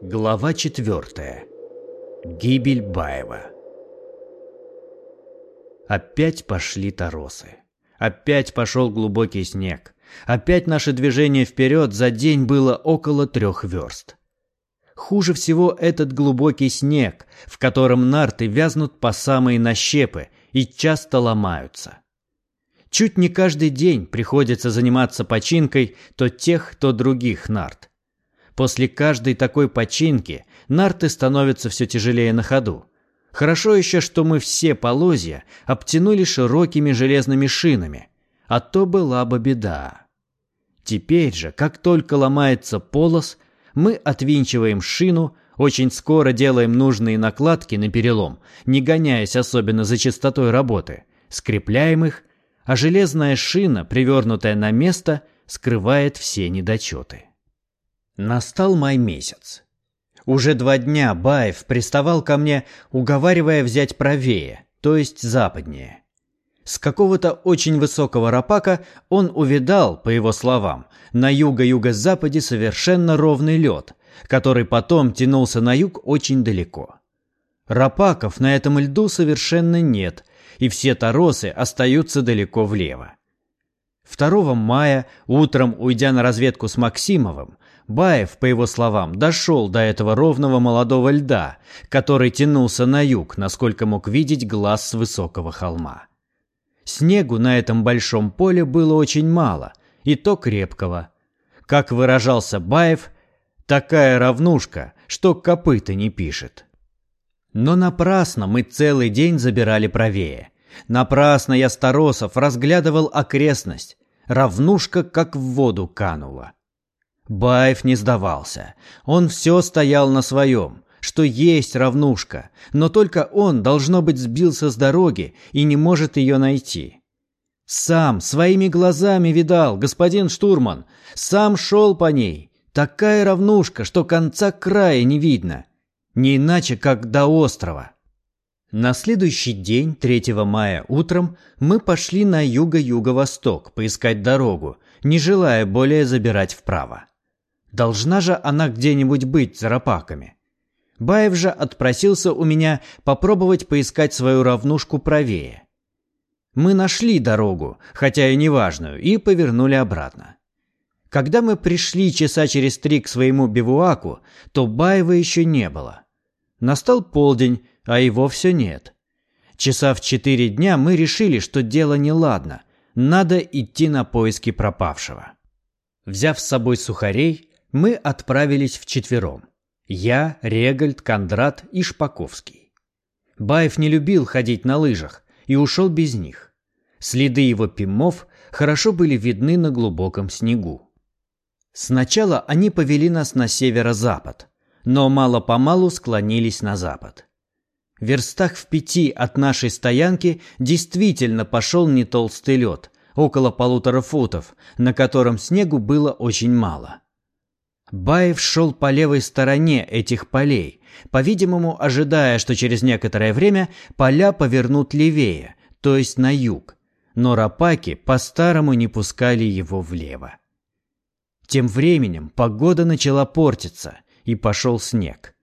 Глава четвертая. Гибель Баева. Опять пошли торосы. Опять пошел глубокий снег. Опять наше движение вперед за день было около трех верст. Хуже всего этот глубокий снег, в котором нарты вязнут по самые нащепы и часто ломаются. Чуть не каждый день приходится заниматься починкой то тех, то других нарт. После каждой такой починки нарты становятся все тяжелее на ходу. Хорошо еще, что мы все полозья обтянули широкими железными шинами, а то была бы беда. Теперь же, как только ломается полос, мы отвинчиваем шину, очень скоро делаем нужные накладки на перелом, не гоняясь особенно за частотой работы, скрепляем их, а железная шина, привернутая на место, скрывает все недочеты. Настал май месяц. Уже два дня Баев приставал ко мне, уговаривая взять правее, то есть западнее. С какого-то очень высокого рапака он увидал, по его словам, на юго-юго-западе совершенно ровный лед, который потом тянулся на юг очень далеко. Рапаков на этом льду совершенно нет, и все торосы остаются далеко влево. 2 мая, утром уйдя на разведку с Максимовым, Баев, по его словам, дошел до этого ровного молодого льда, который тянулся на юг, насколько мог видеть глаз с высокого холма. Снегу на этом большом поле было очень мало, и то крепкого. Как выражался Баев, такая равнушка, что копыта не пишет. Но напрасно мы целый день забирали правее. Напрасно я Старосов разглядывал окрестность. Равнушка как в воду канула. Баев не сдавался. Он все стоял на своем, что есть равнушка, но только он, должно быть, сбился с дороги и не может ее найти. Сам своими глазами видал, господин штурман, сам шел по ней. Такая равнушка, что конца края не видно. Не иначе, как до острова. На следующий день, 3 мая утром, мы пошли на юго-юго-восток поискать дорогу, не желая более забирать вправо. Должна же она где-нибудь быть за рапаками. Баев же отпросился у меня попробовать поискать свою равнушку правее. Мы нашли дорогу, хотя и неважную, и повернули обратно. Когда мы пришли часа через три к своему бивуаку, то Баева еще не было. Настал полдень, а его все нет. Часа в четыре дня мы решили, что дело неладно, надо идти на поиски пропавшего. Взяв с собой сухарей, мы отправились вчетвером. Я, Регальд, Кондрат и Шпаковский. Баев не любил ходить на лыжах и ушел без них. Следы его пимов хорошо были видны на глубоком снегу. Сначала они повели нас на северо-запад, но мало-помалу склонились на запад. В верстах в пяти от нашей стоянки действительно пошел не толстый лед, около полутора футов, на котором снегу было очень мало. Баев шел по левой стороне этих полей, по-видимому, ожидая, что через некоторое время поля повернут левее, то есть на юг, но рапаки по-старому не пускали его влево. Тем временем погода начала портиться, и пошел снег.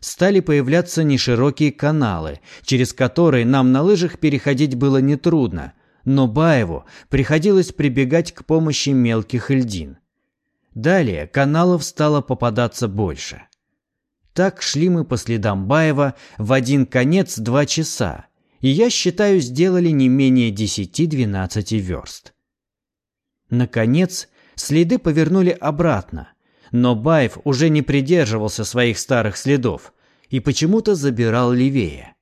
Стали появляться неширокие каналы, через которые нам на лыжах переходить было нетрудно, но Баеву приходилось прибегать к помощи мелких льдин. Далее каналов стало попадаться больше. Так шли мы по следам Баева в один конец два часа, и я считаю, сделали не менее 10-12 верст. Наконец, следы повернули обратно, но Баев уже не придерживался своих старых следов и почему-то забирал левее.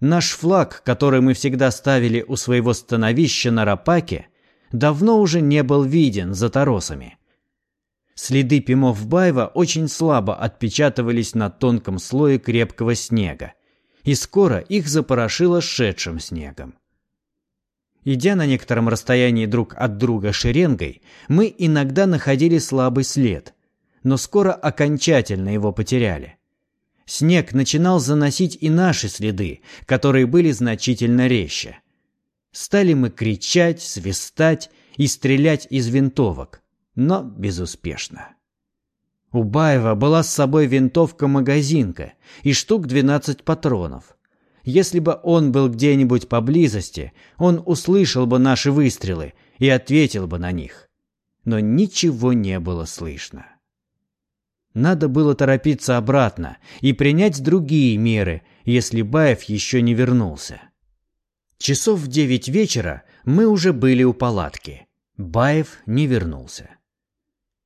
Наш флаг, который мы всегда ставили у своего становища на Рапаке, давно уже не был виден за торосами. Следы пимов Баева очень слабо отпечатывались на тонком слое крепкого снега, и скоро их запорошило шедшим снегом. Идя на некотором расстоянии друг от друга шеренгой, мы иногда находили слабый след, но скоро окончательно его потеряли. Снег начинал заносить и наши следы, которые были значительно резче. Стали мы кричать, свистать и стрелять из винтовок – но безуспешно. У Баева была с собой винтовка-магазинка и штук 12 патронов. Если бы он был где-нибудь поблизости, он услышал бы наши выстрелы и ответил бы на них. Но ничего не было слышно. Надо было торопиться обратно и принять другие меры, если Баев еще не вернулся. Часов в девять вечера мы уже были у палатки. Баев не вернулся.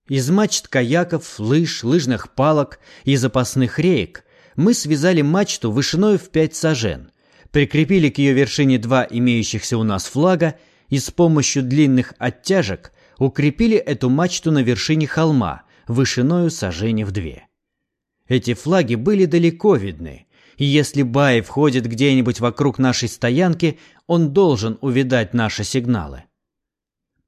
Из мачт каяков, лыж, лыжных палок и запасных реек мы связали мачту вышиной в пять сажен, прикрепили к ее вершине два имеющихся у нас флага и с помощью длинных оттяжек укрепили эту мачту на вершине холма вышиною сажени в две. Эти флаги были далеко видны, и если Баев ходит где-нибудь вокруг нашей стоянки, он должен увидать наши сигналы.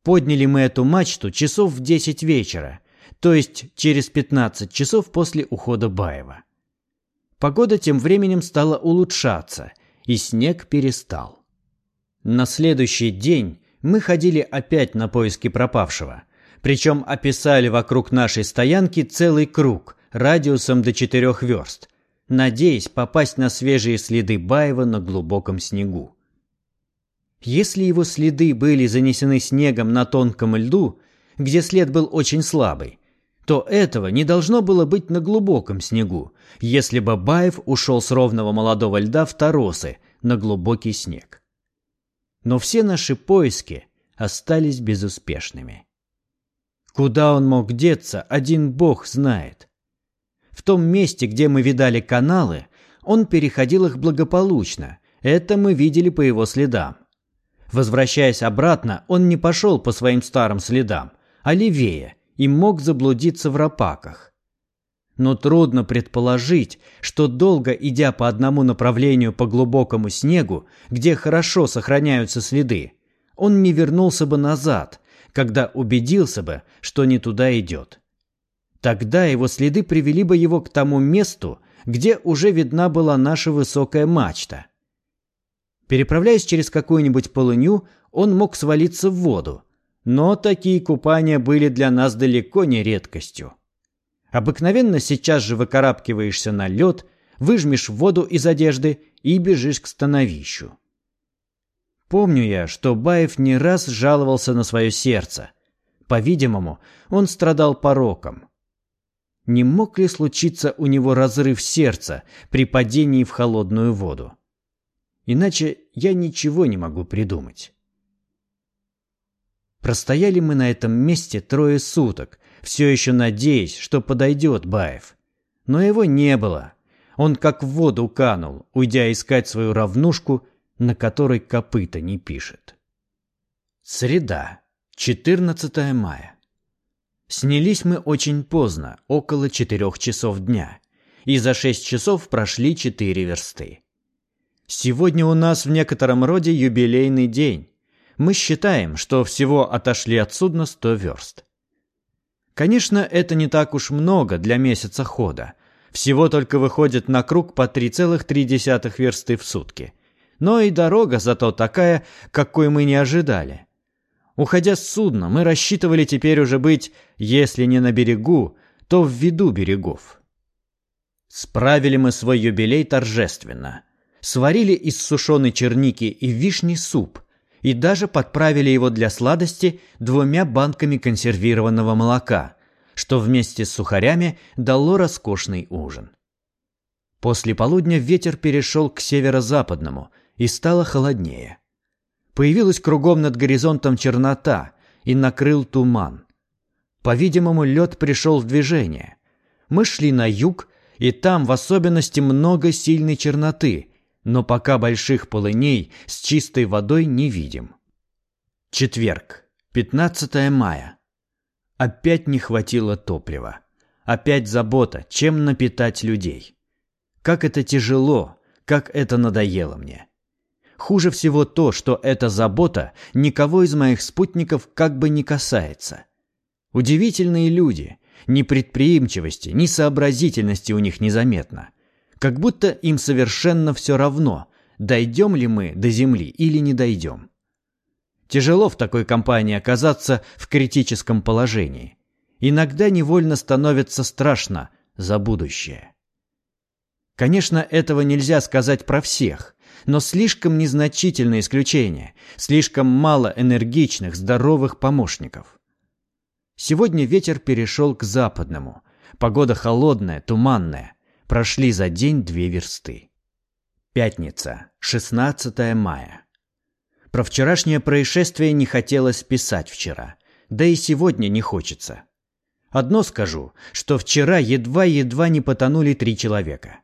Подняли мы эту мачту часов в десять вечера, то есть через пятнадцать часов после ухода Баева. Погода тем временем стала улучшаться, и снег перестал. На следующий день мы ходили опять на поиски пропавшего, причем описали вокруг нашей стоянки целый круг радиусом до четырех верст, надеясь попасть на свежие следы Баева на глубоком снегу. Если его следы были занесены снегом на тонком льду, где след был очень слабый, то этого не должно было быть на глубоком снегу, если бы Баев ушел с ровного молодого льда в торосы на глубокий снег. Но все наши поиски остались безуспешными. Куда он мог деться, один бог знает. В том месте, где мы видали каналы, он переходил их благополучно, это мы видели по его следам. Возвращаясь обратно, он не пошел по своим старым следам, а левее – и мог заблудиться в рапаках. Но трудно предположить, что долго идя по одному направлению по глубокому снегу, где хорошо сохраняются следы, он не вернулся бы назад, когда убедился бы, что не туда идет. Тогда его следы привели бы его к тому месту, где уже видна была наша высокая мачта. Переправляясь через какую-нибудь полынью, он мог свалиться в воду, но такие купания были для нас далеко не редкостью. Обыкновенно сейчас же выкарабкиваешься на лед, выжмешь воду из одежды и бежишь к становищу. Помню я, что Баев не раз жаловался на свое сердце. По-видимому, он страдал пороком. Не мог ли случиться у него разрыв сердца при падении в холодную воду? Иначе я ничего не могу придумать. Простояли мы на этом месте трое суток, все еще надеясь, что подойдет Баев. Но его не было. Он как в воду канул, уйдя искать свою равнушку, на которой копыта не пишет. Среда, 14 мая. Снялись мы очень поздно, около четырех часов дня, и за шесть часов прошли четыре версты. Сегодня у нас в некотором роде юбилейный день, мы считаем, что всего отошли от судна 100 верст. Конечно, это не так уж много для месяца хода. Всего только выходит на круг по 3,3 версты в сутки. Но и дорога зато такая, какой мы не ожидали. Уходя с судна, мы рассчитывали теперь уже быть, если не на берегу, то в виду берегов. Справили мы свой юбилей торжественно. Сварили из сушеной черники и вишни суп, и даже подправили его для сладости двумя банками консервированного молока, что вместе с сухарями дало роскошный ужин. После полудня ветер перешел к северо-западному и стало холоднее. Появилась кругом над горизонтом чернота и накрыл туман. По-видимому, лед пришел в движение. Мы шли на юг, и там в особенности много сильной черноты, но пока больших полыней с чистой водой не видим. Четверг, 15 мая. Опять не хватило топлива. Опять забота, чем напитать людей. Как это тяжело, как это надоело мне. Хуже всего то, что эта забота никого из моих спутников как бы не касается. Удивительные люди, ни предприимчивости, ни сообразительности у них незаметно. Как будто им совершенно все равно, дойдем ли мы до Земли или не дойдем. Тяжело в такой компании оказаться в критическом положении. иногда невольно становится страшно за будущее. Конечно, этого нельзя сказать про всех, но слишком незначительное исключение, слишком мало энергичных, здоровых помощников. Сегодня ветер перешел к западному. Погода холодная, туманная. Прошли за день две версты. Пятница, 16 мая. Про вчерашнее происшествие не хотелось писать вчера, да и сегодня не хочется. Одно скажу, что вчера едва-едва не потонули три человека.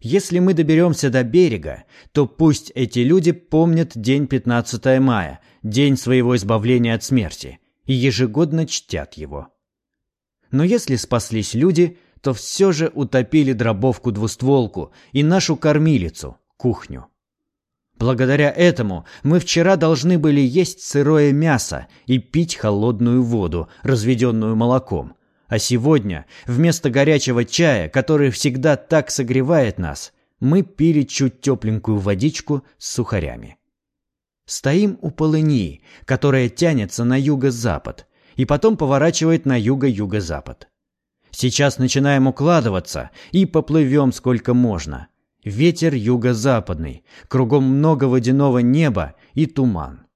Если мы доберемся до берега, то пусть эти люди помнят день 15 мая, день своего избавления от смерти, и ежегодно чтят его. Но если спаслись люди, то все же утопили дробовку-двустволку и нашу кормилицу, кухню. Благодаря этому мы вчера должны были есть сырое мясо и пить холодную воду, разведенную молоком, а сегодня, вместо горячего чая, который всегда так согревает нас, мы пили чуть тепленькую водичку с сухарями. Стоим у полыни, которая тянется на юго-запад, и потом поворачивает на юго-юго-запад. Сейчас начинаем укладываться и поплывем сколько можно. Ветер юго-западный, кругом много водяного неба и туман.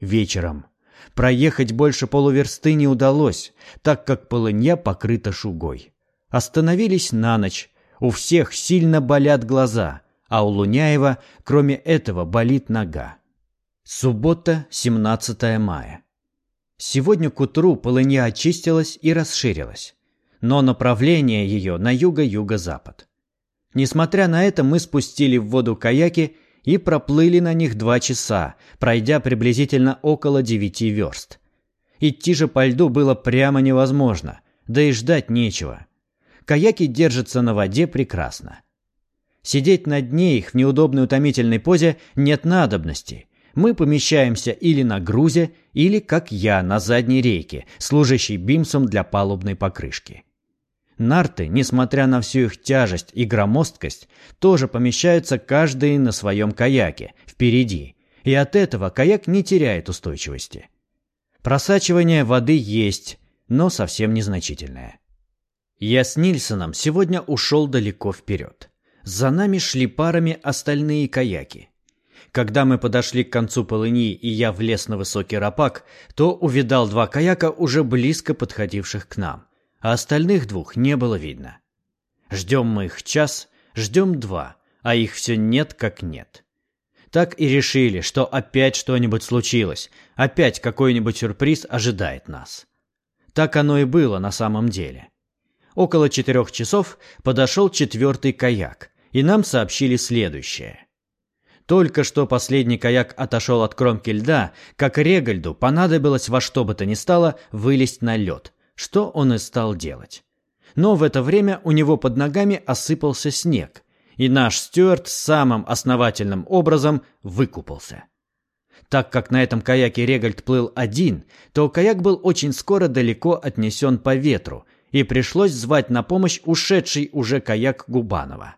Вечером Проехать больше полуверсты не удалось, так как полынья покрыта шугой. Остановились на ночь. У всех сильно болят глаза, а у Луняева, кроме этого, болит нога. Суббота, 17 мая. Сегодня к утру полынья очистилась и расширилась, но направление ее на юго-юго-запад. Несмотря на это, мы спустили в воду каяки и проплыли на них два часа, пройдя приблизительно около девяти верст. Идти же по льду было прямо невозможно, да и ждать нечего. Каяки держатся на воде прекрасно. Сидеть на дне их в неудобной утомительной позе нет надобности. Мы помещаемся или на грузе, или, как я, на задней рейке, служащей бимсом для палубной покрышки. Нарты, несмотря на всю их тяжесть и громоздкость, тоже помещаются каждый на своем каяке, впереди, и от этого каяк не теряет устойчивости. Просачивание воды есть, но совсем незначительное. Я с Нильсоном сегодня ушел далеко вперед. За нами шли парами остальные каяки. Когда мы подошли к концу полыни и я влез на высокий рапак, то увидал два каяка, уже близко подходивших к нам – а остальных двух не было видно. Ждем мы их час, ждем два, а их все нет как нет. Так и решили, что опять что-нибудь случилось, опять какой-нибудь сюрприз ожидает нас. Так оно и было на самом деле. Около четырех часов подошел четвертый каяк, и нам сообщили следующее. Только что последний каяк отошел от кромки льда, как Регальду понадобилось во что бы то ни стало вылезть на лед, что он и стал делать. Но в это время у него под ногами осыпался снег, и наш Стюарт самым основательным образом выкупался. Так как на этом каяке Регальд плыл один, то каяк был очень скоро далеко отнесен по ветру, и пришлось звать на помощь ушедший уже каяк Губанова.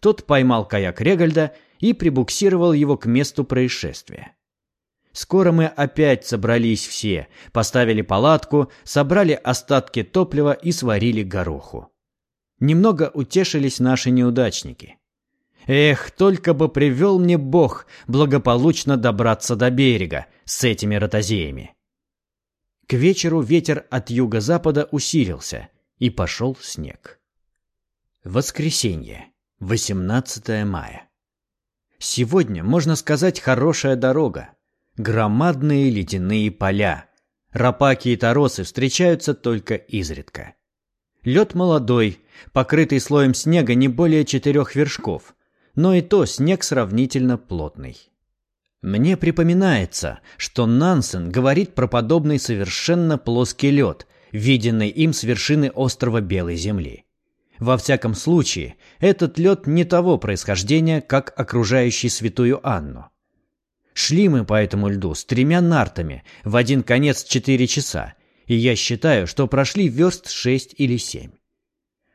Тот поймал каяк Регальда и прибуксировал его к месту происшествия. Скоро мы опять собрались все, поставили палатку, собрали остатки топлива и сварили гороху. Немного утешились наши неудачники. Эх, только бы привел мне Бог благополучно добраться до берега с этими ротозеями. К вечеру ветер от юго-запада усилился, и пошел снег. Воскресенье, 18 мая. Сегодня, можно сказать, хорошая дорога. Громадные ледяные поля. Рапаки и торосы встречаются только изредка. Лед молодой, покрытый слоем снега не более четырех вершков, но и то снег сравнительно плотный. Мне припоминается, что Нансен говорит про подобный совершенно плоский лед, виденный им с вершины острова Белой Земли. Во всяком случае, этот лед не того происхождения, как окружающий Святую Анну. Шли мы по этому льду с тремя нартами в один конец четыре часа, и я считаю, что прошли верст шесть или семь.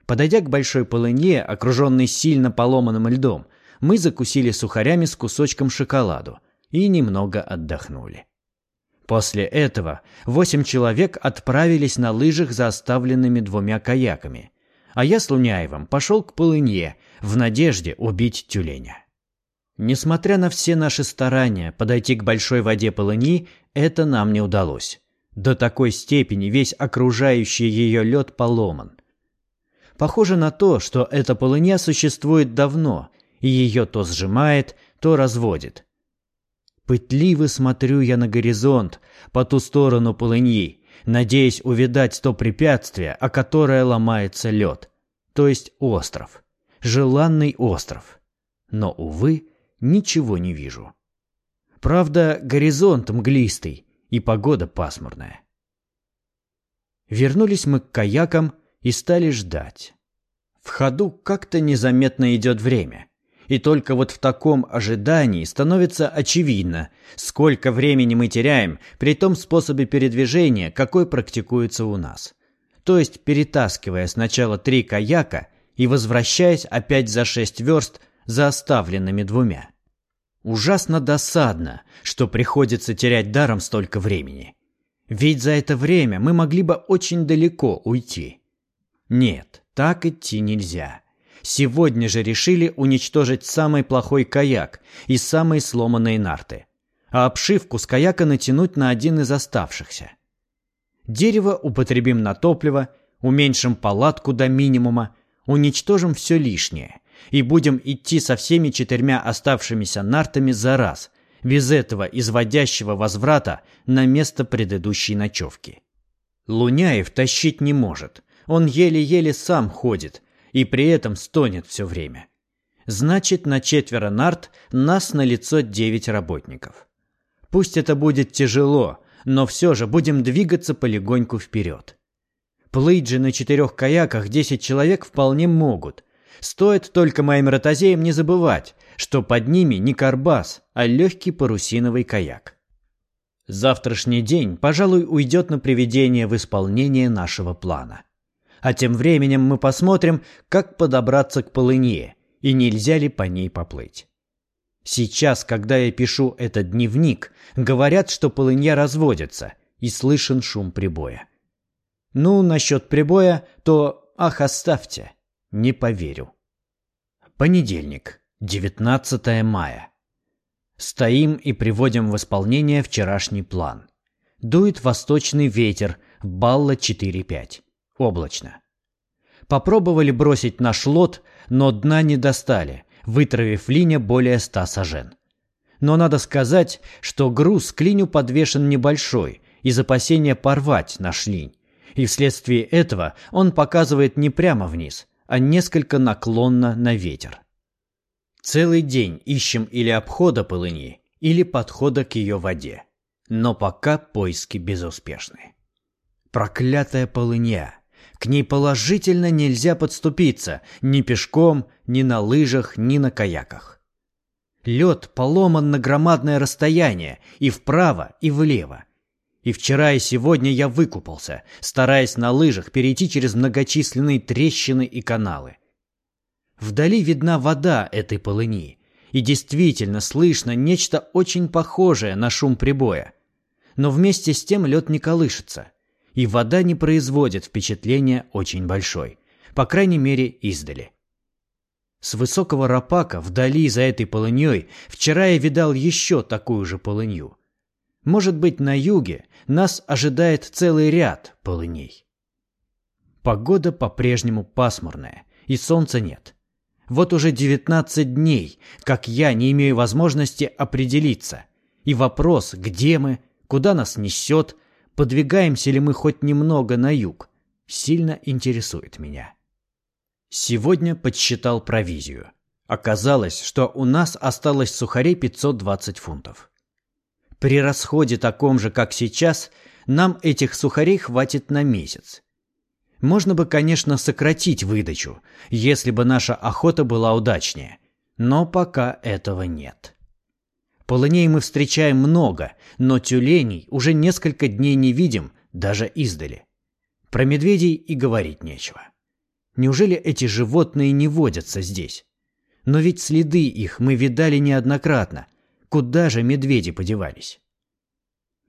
Подойдя к большой полыне, окруженной сильно поломанным льдом, мы закусили сухарями с кусочком шоколаду и немного отдохнули. После этого восемь человек отправились на лыжах за оставленными двумя каяками, а я с Луняевым пошел к полынье в надежде убить тюленя. Несмотря на все наши старания подойти к большой воде полыни, это нам не удалось. До такой степени весь окружающий ее лед поломан. Похоже на то, что эта полыня существует давно, и ее то сжимает, то разводит. Пытливо смотрю я на горизонт, по ту сторону полыньи, надеясь увидать то препятствие, о которое ломается лед, то есть остров, желанный остров. Но, увы, ничего не вижу. Правда, горизонт мглистый и погода пасмурная. Вернулись мы к каякам и стали ждать. В ходу как-то незаметно идет время. И только вот в таком ожидании становится очевидно, сколько времени мы теряем при том способе передвижения, какой практикуется у нас. То есть перетаскивая сначала три каяка и возвращаясь опять за шесть верст за оставленными двумя. Ужасно досадно, что приходится терять даром столько времени. Ведь за это время мы могли бы очень далеко уйти. Нет, так идти нельзя. Сегодня же решили уничтожить самый плохой каяк и самые сломанные нарты, а обшивку с каяка натянуть на один из оставшихся. Дерево употребим на топливо, уменьшим палатку до минимума, уничтожим все лишнее и будем идти со всеми четырьмя оставшимися нартами за раз, без этого изводящего возврата на место предыдущей ночевки. Луняев тащить не может. Он еле-еле сам ходит и при этом стонет все время. Значит, на четверо нарт нас на лицо девять работников. Пусть это будет тяжело, но все же будем двигаться полегоньку вперед. Плыть же на четырех каяках десять человек вполне могут, Стоит только моим ротозеям не забывать, что под ними не карбас, а легкий парусиновый каяк. Завтрашний день, пожалуй, уйдет на приведение в исполнение нашего плана. А тем временем мы посмотрим, как подобраться к полыне и нельзя ли по ней поплыть. Сейчас, когда я пишу этот дневник, говорят, что полынья разводится, и слышен шум прибоя. Ну, насчет прибоя, то ах, оставьте. Не поверю. Понедельник, 19 мая. Стоим и приводим в исполнение вчерашний план. Дует восточный ветер, балла 4-5. Облачно. Попробовали бросить наш лот, но дна не достали, вытравив линия более 100 сажен. Но надо сказать, что груз к линю подвешен небольшой, из опасения порвать наш линь. И вследствие этого он показывает не прямо вниз, а несколько наклонно на ветер. Целый день ищем или обхода полыни, или подхода к ее воде. Но пока поиски безуспешны. Проклятая полыня! К ней положительно нельзя подступиться ни пешком, ни на лыжах, ни на каяках. Лед поломан на громадное расстояние и вправо, и влево, и вчера и сегодня я выкупался, стараясь на лыжах перейти через многочисленные трещины и каналы. Вдали видна вода этой полыни, и действительно слышно нечто очень похожее на шум прибоя. Но вместе с тем лед не колышется, и вода не производит впечатления очень большой, по крайней мере издали. С высокого рапака вдали за этой полыньей вчера я видал еще такую же полынью – может быть, на юге нас ожидает целый ряд полыней. Погода по-прежнему пасмурная, и солнца нет. Вот уже 19 дней, как я не имею возможности определиться. И вопрос, где мы, куда нас несет, подвигаемся ли мы хоть немного на юг, сильно интересует меня. Сегодня подсчитал провизию. Оказалось, что у нас осталось сухарей 520 фунтов. При расходе таком же, как сейчас, нам этих сухарей хватит на месяц. Можно бы, конечно, сократить выдачу, если бы наша охота была удачнее, но пока этого нет. Полыней мы встречаем много, но тюленей уже несколько дней не видим, даже издали. Про медведей и говорить нечего. Неужели эти животные не водятся здесь? Но ведь следы их мы видали неоднократно, Куда же медведи подевались?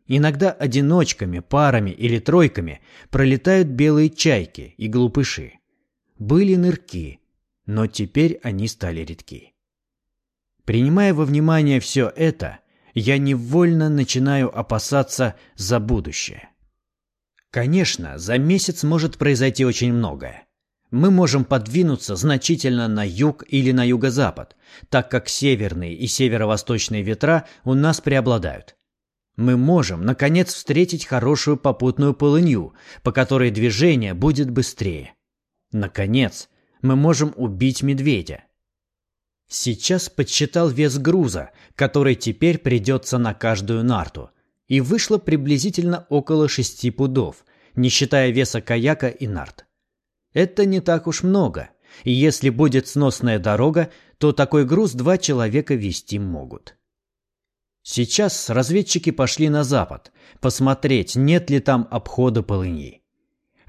Иногда одиночками, парами или тройками пролетают белые чайки и глупыши. Были нырки, но теперь они стали редки. Принимая во внимание все это, я невольно начинаю опасаться за будущее. Конечно, за месяц может произойти очень многое. Мы можем подвинуться значительно на юг или на юго-запад, так как северные и северо-восточные ветра у нас преобладают. Мы можем, наконец, встретить хорошую попутную полынью, по которой движение будет быстрее. Наконец, мы можем убить медведя. Сейчас подсчитал вес груза, который теперь придется на каждую нарту, и вышло приблизительно около шести пудов, не считая веса каяка и нарт. Это не так уж много, и если будет сносная дорога, то такой груз два человека вести могут. Сейчас разведчики пошли на запад, посмотреть, нет ли там обхода полыни.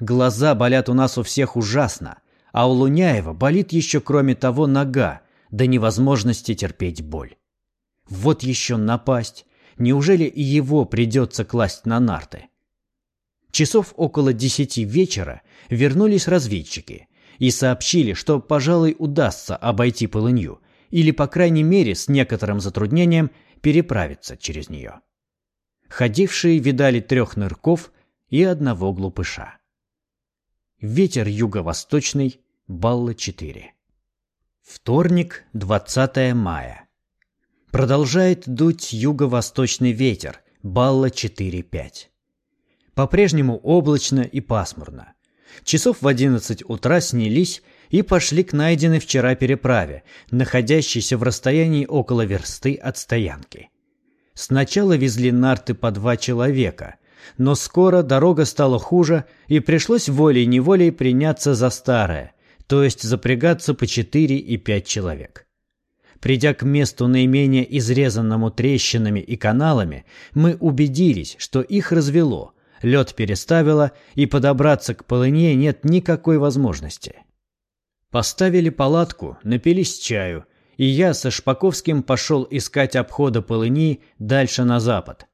Глаза болят у нас у всех ужасно, а у Луняева болит еще кроме того нога, до невозможности терпеть боль. Вот еще напасть. Неужели и его придется класть на нарты? Часов около десяти вечера вернулись разведчики и сообщили, что, пожалуй, удастся обойти полынью, или, по крайней мере, с некоторым затруднением – переправиться через нее. Ходившие видали трех нырков и одного глупыша. Ветер юго-восточный, балла 4. Вторник, 20 мая. Продолжает дуть юго-восточный ветер, балла 4-5. По-прежнему облачно и пасмурно. Часов в 11 утра снялись и пошли к найденной вчера переправе, находящейся в расстоянии около версты от стоянки. Сначала везли нарты по два человека, но скоро дорога стала хуже, и пришлось волей-неволей приняться за старое, то есть запрягаться по четыре и пять человек. Придя к месту наименее изрезанному трещинами и каналами, мы убедились, что их развело, лед переставило, и подобраться к полыне нет никакой возможности. Поставили палатку, напились чаю, и я со Шпаковским пошел искать обхода полыни дальше на запад.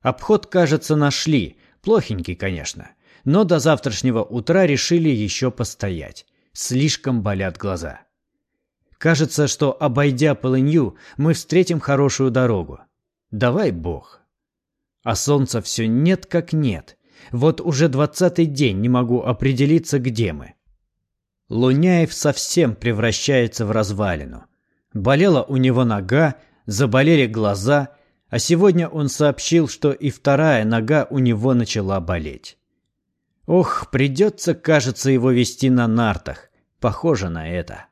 Обход, кажется, нашли, плохенький, конечно, но до завтрашнего утра решили еще постоять. Слишком болят глаза. Кажется, что, обойдя полынью, мы встретим хорошую дорогу. Давай бог. А солнца все нет как нет. Вот уже двадцатый день не могу определиться, где мы. Луняев совсем превращается в развалину. Болела у него нога, заболели глаза, а сегодня он сообщил, что и вторая нога у него начала болеть. Ох, придется, кажется, его вести на нартах. Похоже на это.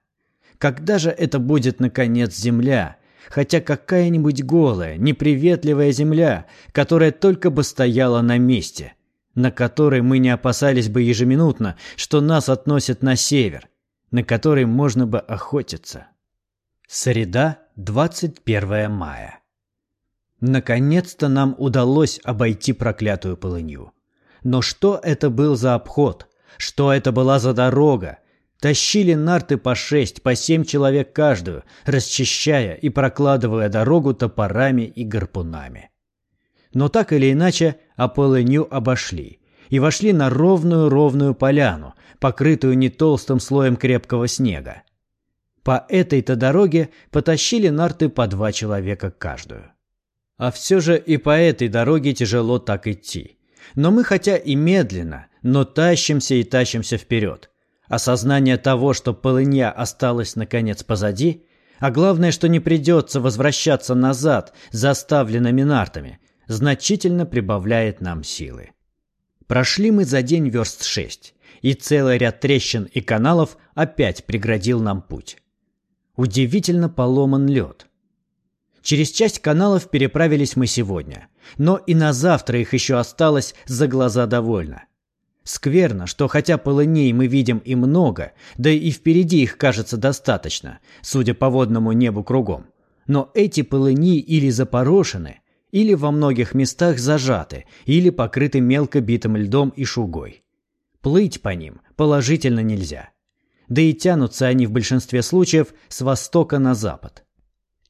Когда же это будет, наконец, земля? Хотя какая-нибудь голая, неприветливая земля, которая только бы стояла на месте – на которой мы не опасались бы ежеминутно, что нас относят на север, на которой можно бы охотиться. Среда, 21 мая. Наконец-то нам удалось обойти проклятую полынью. Но что это был за обход? Что это была за дорога? Тащили нарты по шесть, по семь человек каждую, расчищая и прокладывая дорогу топорами и гарпунами. Но так или иначе, Аполлонию обошли и вошли на ровную-ровную поляну, покрытую не толстым слоем крепкого снега. По этой-то дороге потащили нарты по два человека каждую. А все же и по этой дороге тяжело так идти. Но мы хотя и медленно, но тащимся и тащимся вперед. Осознание того, что полынья осталась наконец позади, а главное, что не придется возвращаться назад заставленными нартами, значительно прибавляет нам силы. Прошли мы за день верст шесть, и целый ряд трещин и каналов опять преградил нам путь. Удивительно поломан лед. Через часть каналов переправились мы сегодня, но и на завтра их еще осталось за глаза довольно. Скверно, что хотя полыней мы видим и много, да и впереди их кажется достаточно, судя по водному небу кругом. Но эти полыни или запорошены, или во многих местах зажаты, или покрыты мелко битым льдом и шугой. Плыть по ним положительно нельзя. Да и тянутся они в большинстве случаев с востока на запад.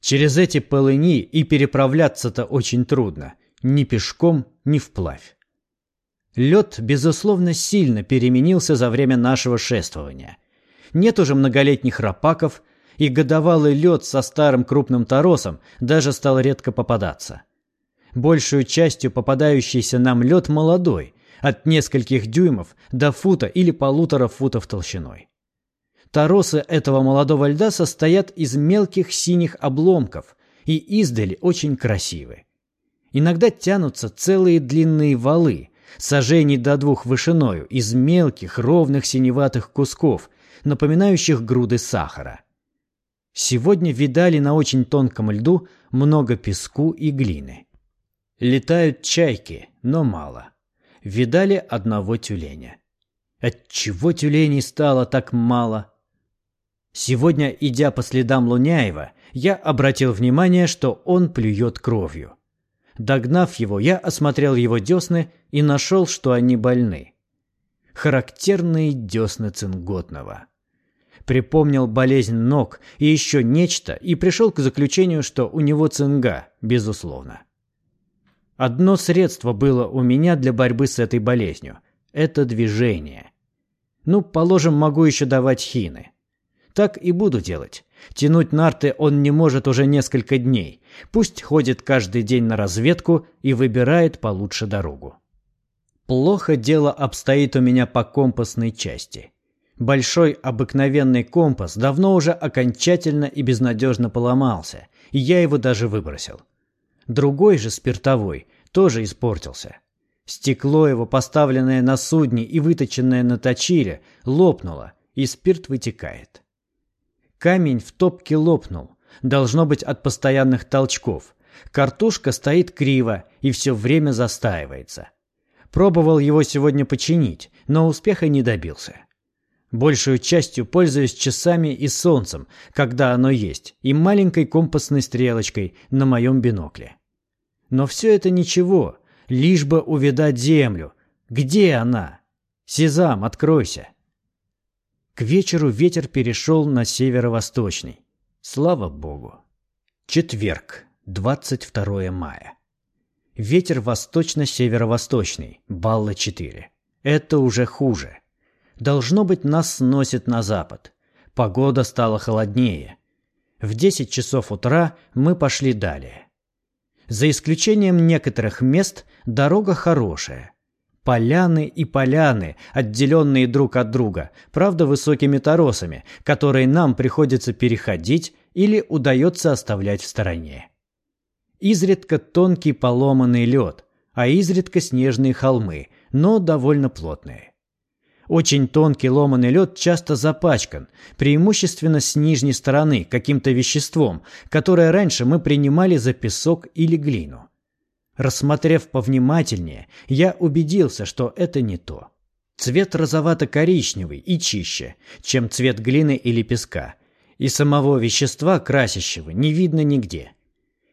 Через эти полыни и переправляться-то очень трудно, ни пешком, не вплавь. Лед, безусловно, сильно переменился за время нашего шествования. Нет уже многолетних рапаков, и годовалый лед со старым крупным торосом даже стал редко попадаться. Большую частью попадающийся нам лед молодой, от нескольких дюймов до фута или полутора футов толщиной. Торосы этого молодого льда состоят из мелких синих обломков и издали очень красивы. Иногда тянутся целые длинные валы, сажений до двух вышиною, из мелких ровных синеватых кусков, напоминающих груды сахара. Сегодня видали на очень тонком льду много песку и глины. Летают чайки, но мало. Видали одного тюленя. Отчего тюленей стало так мало? Сегодня, идя по следам Луняева, я обратил внимание, что он плюет кровью. Догнав его, я осмотрел его десны и нашел, что они больны. Характерные десны Цинготного припомнил болезнь ног и еще нечто и пришел к заключению, что у него цинга, безусловно. Одно средство было у меня для борьбы с этой болезнью – это движение. Ну, положим, могу еще давать хины. Так и буду делать. Тянуть нарты он не может уже несколько дней. Пусть ходит каждый день на разведку и выбирает получше дорогу. Плохо дело обстоит у меня по компасной части. Большой обыкновенный компас давно уже окончательно и безнадежно поломался, и я его даже выбросил. Другой же спиртовой тоже испортился. Стекло его, поставленное на судне и выточенное на точиле, лопнуло, и спирт вытекает. Камень в топке лопнул, должно быть от постоянных толчков. Картушка стоит криво и все время застаивается. Пробовал его сегодня починить, но успеха не добился большую частью пользуюсь часами и солнцем, когда оно есть, и маленькой компасной стрелочкой на моем бинокле. Но все это ничего, лишь бы увидать землю. Где она? Сезам, откройся. К вечеру ветер перешел на северо-восточный. Слава богу. Четверг, 22 мая. Ветер восточно-северо-восточный, балла 4. Это уже хуже. Должно быть, нас сносит на запад. Погода стала холоднее. В 10 часов утра мы пошли далее. За исключением некоторых мест дорога хорошая. Поляны и поляны, отделенные друг от друга, правда высокими торосами, которые нам приходится переходить или удается оставлять в стороне. Изредка тонкий поломанный лед, а изредка снежные холмы, но довольно плотные. Очень тонкий ломаный лед часто запачкан, преимущественно с нижней стороны, каким-то веществом, которое раньше мы принимали за песок или глину. Рассмотрев повнимательнее, я убедился, что это не то. Цвет розовато-коричневый и чище, чем цвет глины или песка, и самого вещества красящего не видно нигде.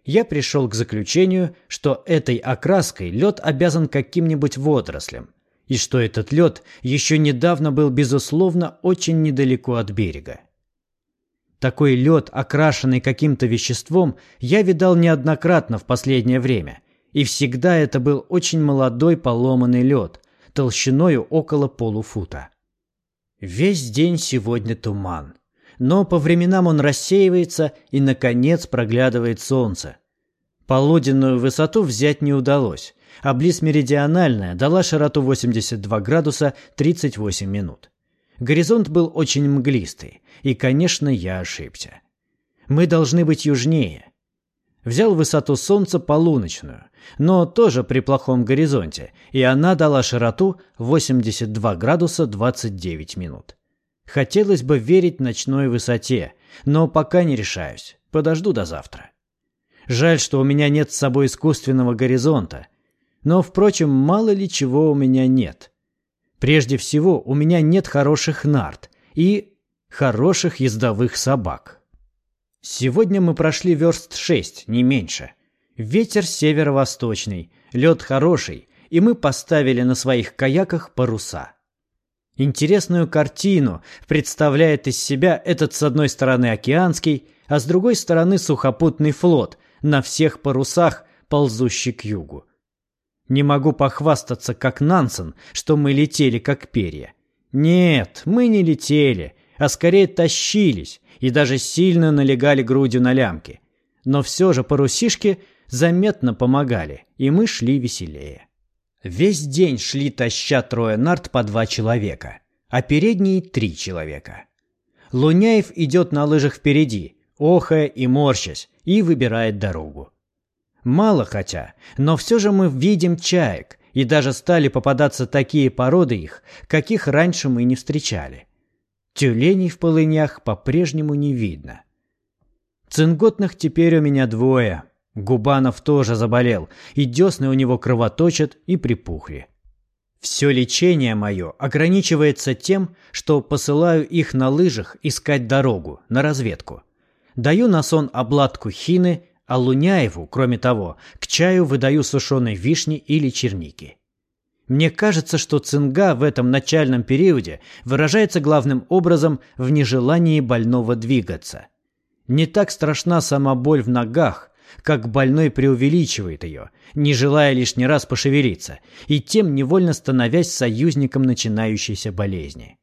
Я пришел к заключению, что этой окраской лед обязан каким-нибудь водорослям, и что этот лед еще недавно был, безусловно, очень недалеко от берега. Такой лед, окрашенный каким-то веществом, я видал неоднократно в последнее время, и всегда это был очень молодой поломанный лед, толщиною около полуфута. Весь день сегодня туман, но по временам он рассеивается и, наконец, проглядывает солнце. Полуденную высоту взять не удалось, а близ меридиональная дала широту 82 градуса 38 минут. Горизонт был очень мглистый, и, конечно, я ошибся. Мы должны быть южнее. Взял высоту солнца полуночную, но тоже при плохом горизонте, и она дала широту 82 градуса 29 минут. Хотелось бы верить ночной высоте, но пока не решаюсь. Подожду до завтра. Жаль, что у меня нет с собой искусственного горизонта, но, впрочем, мало ли чего у меня нет. Прежде всего, у меня нет хороших нарт и хороших ездовых собак. Сегодня мы прошли верст шесть, не меньше. Ветер северо-восточный, лед хороший, и мы поставили на своих каяках паруса. Интересную картину представляет из себя этот с одной стороны океанский, а с другой стороны сухопутный флот на всех парусах, ползущий к югу. Не могу похвастаться, как Нансен, что мы летели, как перья. Нет, мы не летели, а скорее тащились и даже сильно налегали грудью на лямки. Но все же парусишки заметно помогали, и мы шли веселее. Весь день шли таща трое нарт по два человека, а передние три человека. Луняев идет на лыжах впереди, охая и морщась, и выбирает дорогу. Мало хотя, но все же мы видим чаек, и даже стали попадаться такие породы их, каких раньше мы не встречали. Тюленей в полынях по-прежнему не видно. Цинготных теперь у меня двое. Губанов тоже заболел, и десны у него кровоточат и припухли. Все лечение мое ограничивается тем, что посылаю их на лыжах искать дорогу, на разведку. Даю на сон обладку хины а Луняеву, кроме того, к чаю выдаю сушеной вишни или черники. Мне кажется, что цинга в этом начальном периоде выражается главным образом в нежелании больного двигаться. Не так страшна сама боль в ногах, как больной преувеличивает ее, не желая лишний раз пошевелиться, и тем невольно становясь союзником начинающейся болезни.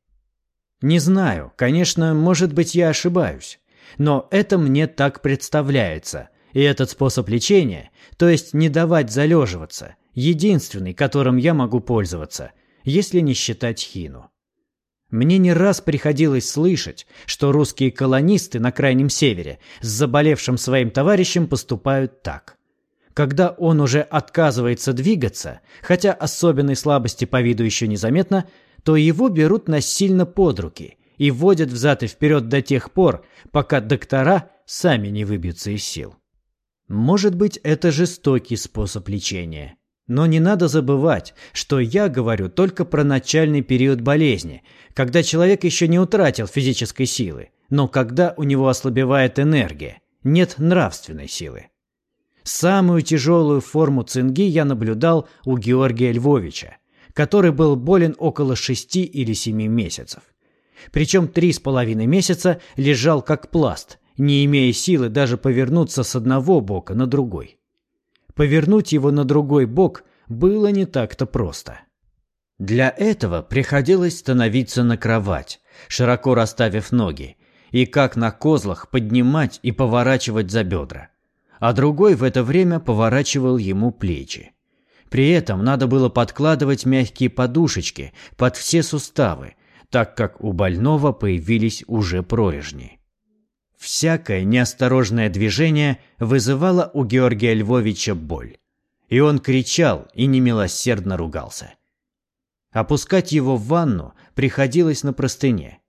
Не знаю, конечно, может быть, я ошибаюсь, но это мне так представляется, и этот способ лечения, то есть не давать залеживаться, единственный, которым я могу пользоваться, если не считать хину. Мне не раз приходилось слышать, что русские колонисты на Крайнем Севере с заболевшим своим товарищем поступают так. Когда он уже отказывается двигаться, хотя особенной слабости по виду еще незаметно, то его берут насильно под руки и водят взад и вперед до тех пор, пока доктора сами не выбьются из сил. Может быть, это жестокий способ лечения. Но не надо забывать, что я говорю только про начальный период болезни, когда человек еще не утратил физической силы, но когда у него ослабевает энергия, нет нравственной силы. Самую тяжелую форму цинги я наблюдал у Георгия Львовича, который был болен около шести или семи месяцев. Причем три с половиной месяца лежал как пласт – не имея силы даже повернуться с одного бока на другой. Повернуть его на другой бок было не так-то просто. Для этого приходилось становиться на кровать, широко расставив ноги, и как на козлах поднимать и поворачивать за бедра. А другой в это время поворачивал ему плечи. При этом надо было подкладывать мягкие подушечки под все суставы, так как у больного появились уже прорежни. Всякое неосторожное движение вызывало у Георгия Львовича боль. И он кричал и немилосердно ругался. Опускать его в ванну приходилось на простыне.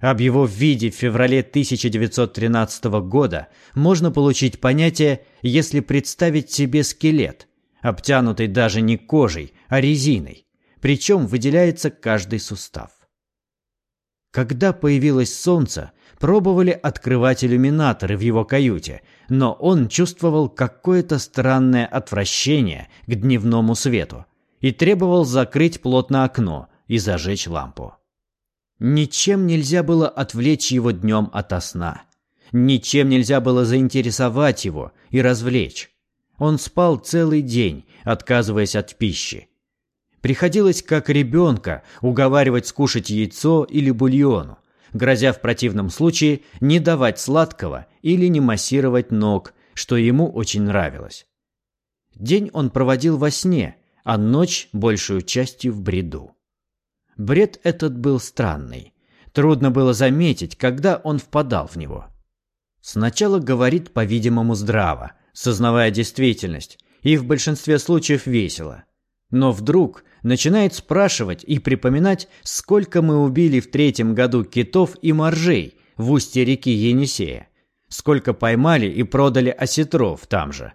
Об его виде в феврале 1913 года можно получить понятие, если представить себе скелет, обтянутый даже не кожей, а резиной, причем выделяется каждый сустав. Когда появилось солнце, пробовали открывать иллюминаторы в его каюте, но он чувствовал какое-то странное отвращение к дневному свету и требовал закрыть плотно окно и зажечь лампу. Ничем нельзя было отвлечь его днем ото сна. Ничем нельзя было заинтересовать его и развлечь. Он спал целый день, отказываясь от пищи. Приходилось, как ребенка, уговаривать скушать яйцо или бульону, грозя в противном случае не давать сладкого или не массировать ног, что ему очень нравилось. День он проводил во сне, а ночь большую частью в бреду. Бред этот был странный. Трудно было заметить, когда он впадал в него. Сначала говорит, по-видимому, здраво, сознавая действительность, и в большинстве случаев весело. Но вдруг начинает спрашивать и припоминать, сколько мы убили в третьем году китов и моржей в устье реки Енисея, сколько поймали и продали осетров там же.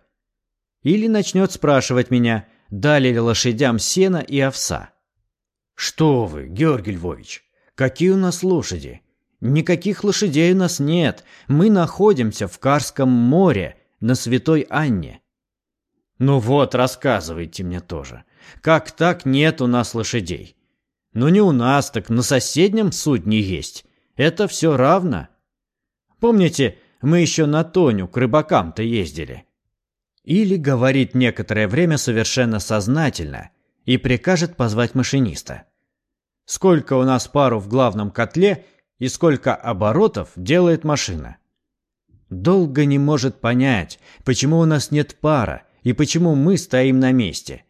Или начнет спрашивать меня, дали ли лошадям сена и овса. «Что вы, Георгий Львович, какие у нас лошади? Никаких лошадей у нас нет, мы находимся в Карском море, на Святой Анне». «Ну вот, рассказывайте мне тоже». Как так нет у нас лошадей? Ну не у нас, так на соседнем судне есть. Это все равно. Помните, мы еще на Тоню к рыбакам-то ездили? Или говорит некоторое время совершенно сознательно и прикажет позвать машиниста. Сколько у нас пару в главном котле и сколько оборотов делает машина? Долго не может понять, почему у нас нет пара и почему мы стоим на месте.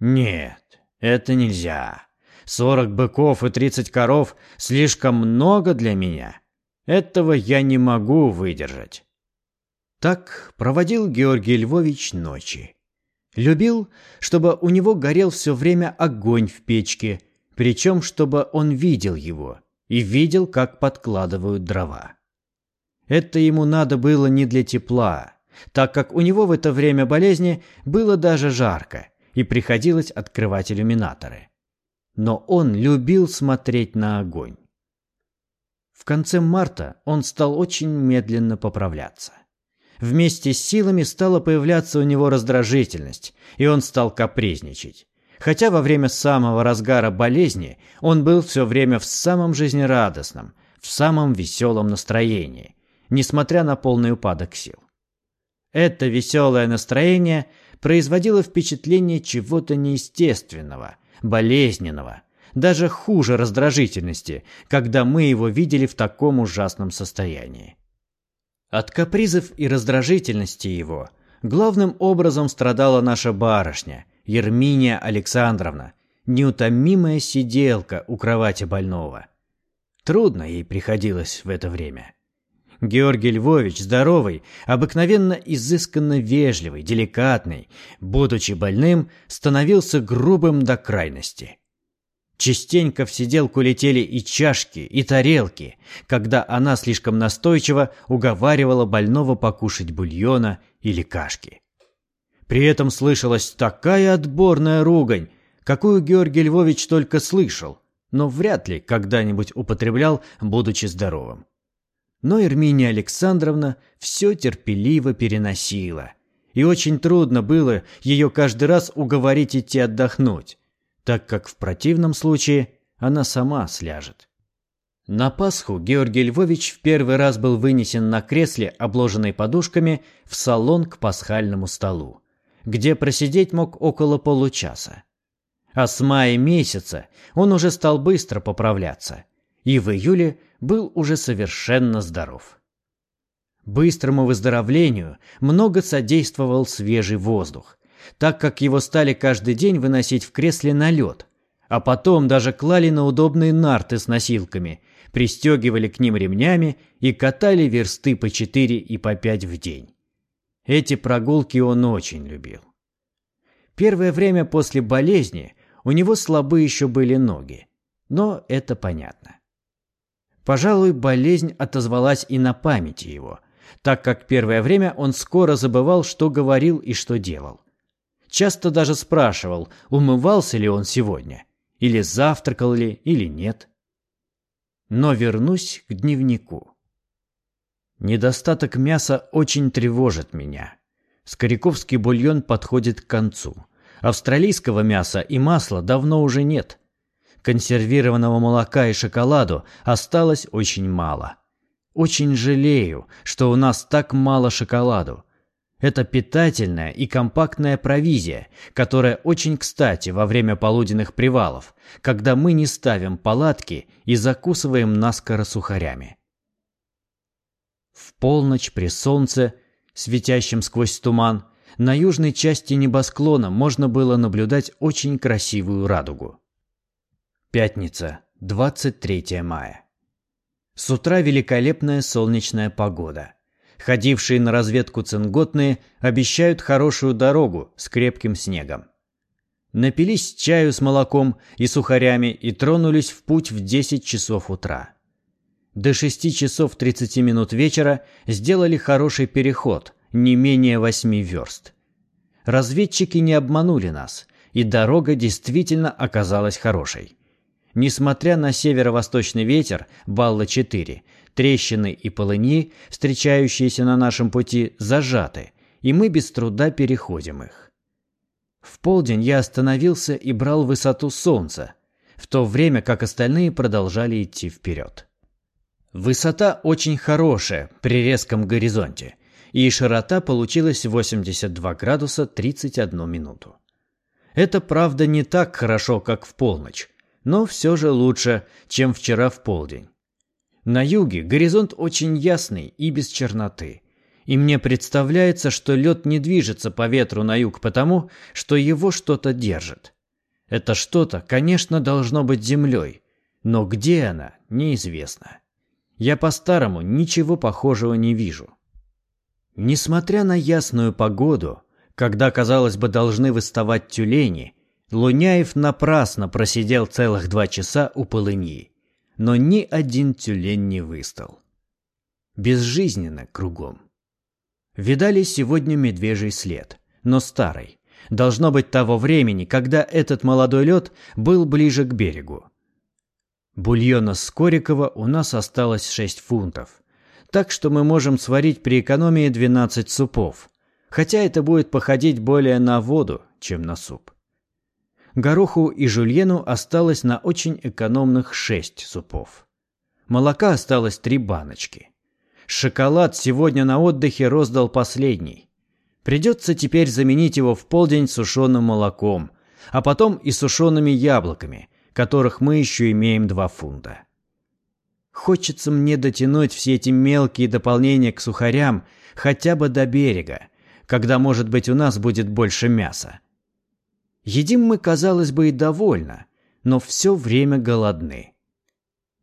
Нет, это нельзя. Сорок быков и тридцать коров слишком много для меня. Этого я не могу выдержать. Так проводил Георгий Львович ночи. Любил, чтобы у него горел все время огонь в печке, причем чтобы он видел его и видел, как подкладывают дрова. Это ему надо было не для тепла, так как у него в это время болезни было даже жарко, и приходилось открывать иллюминаторы. Но он любил смотреть на огонь. В конце марта он стал очень медленно поправляться. Вместе с силами стала появляться у него раздражительность, и он стал капризничать. Хотя во время самого разгара болезни он был все время в самом жизнерадостном, в самом веселом настроении, несмотря на полный упадок сил. Это веселое настроение производило впечатление чего-то неестественного, болезненного, даже хуже раздражительности, когда мы его видели в таком ужасном состоянии. От капризов и раздражительности его главным образом страдала наша барышня, Ерминия Александровна, неутомимая сиделка у кровати больного. Трудно ей приходилось в это время. Георгий Львович, здоровый, обыкновенно изысканно вежливый, деликатный, будучи больным, становился грубым до крайности. Частенько в сиделку летели и чашки, и тарелки, когда она слишком настойчиво уговаривала больного покушать бульона или кашки. При этом слышалась такая отборная ругань, какую Георгий Львович только слышал, но вряд ли когда-нибудь употреблял, будучи здоровым. Но Эрминия Александровна все терпеливо переносила, и очень трудно было ее каждый раз уговорить идти отдохнуть, так как в противном случае она сама сляжет. На Пасху Георгий Львович в первый раз был вынесен на кресле, обложенной подушками, в салон к пасхальному столу, где просидеть мог около получаса. А с мая месяца он уже стал быстро поправляться, и в июле был уже совершенно здоров. Быстрому выздоровлению много содействовал свежий воздух, так как его стали каждый день выносить в кресле на лед, а потом даже клали на удобные нарты с носилками, пристегивали к ним ремнями и катали версты по четыре и по пять в день. Эти прогулки он очень любил. Первое время после болезни у него слабы еще были ноги, но это понятно. Пожалуй, болезнь отозвалась и на памяти его, так как первое время он скоро забывал, что говорил и что делал. Часто даже спрашивал, умывался ли он сегодня, или завтракал ли, или нет. Но вернусь к дневнику. Недостаток мяса очень тревожит меня. Скоряковский бульон подходит к концу. Австралийского мяса и масла давно уже нет. Консервированного молока и шоколаду осталось очень мало. Очень жалею, что у нас так мало шоколаду. Это питательная и компактная провизия, которая очень кстати во время полуденных привалов, когда мы не ставим палатки и закусываем наскоро сухарями. В полночь при солнце, светящем сквозь туман, на южной части небосклона можно было наблюдать очень красивую радугу. Пятница, 23 мая. С утра великолепная солнечная погода – Ходившие на разведку цинготные обещают хорошую дорогу с крепким снегом. Напились чаю с молоком и сухарями и тронулись в путь в 10 часов утра. До 6 часов 30 минут вечера сделали хороший переход, не менее 8 верст. Разведчики не обманули нас, и дорога действительно оказалась хорошей. Несмотря на северо-восточный ветер, балла 4, Трещины и полыни, встречающиеся на нашем пути, зажаты, и мы без труда переходим их. В полдень я остановился и брал высоту солнца, в то время как остальные продолжали идти вперед. Высота очень хорошая при резком горизонте, и широта получилась 82 градуса 31 минуту. Это, правда, не так хорошо, как в полночь, но все же лучше, чем вчера в полдень. На юге горизонт очень ясный и без черноты. И мне представляется, что лед не движется по ветру на юг потому, что его что-то держит. Это что-то, конечно, должно быть землей, но где она, неизвестно. Я по-старому ничего похожего не вижу. Несмотря на ясную погоду, когда, казалось бы, должны выставать тюлени, Луняев напрасно просидел целых два часа у полыньи, но ни один тюлень не выстал. Безжизненно кругом. Видали сегодня медвежий след, но старый. Должно быть того времени, когда этот молодой лед был ближе к берегу. Бульона с Корикова у нас осталось 6 фунтов. Так что мы можем сварить при экономии 12 супов. Хотя это будет походить более на воду, чем на суп. Гороху и жульену осталось на очень экономных 6 супов. Молока осталось 3 баночки. Шоколад сегодня на отдыхе роздал последний. Придется теперь заменить его в полдень сушеным молоком, а потом и сушеными яблоками, которых мы еще имеем два фунта. Хочется мне дотянуть все эти мелкие дополнения к сухарям хотя бы до берега, когда, может быть, у нас будет больше мяса. Едим мы, казалось бы, и довольно, но все время голодны.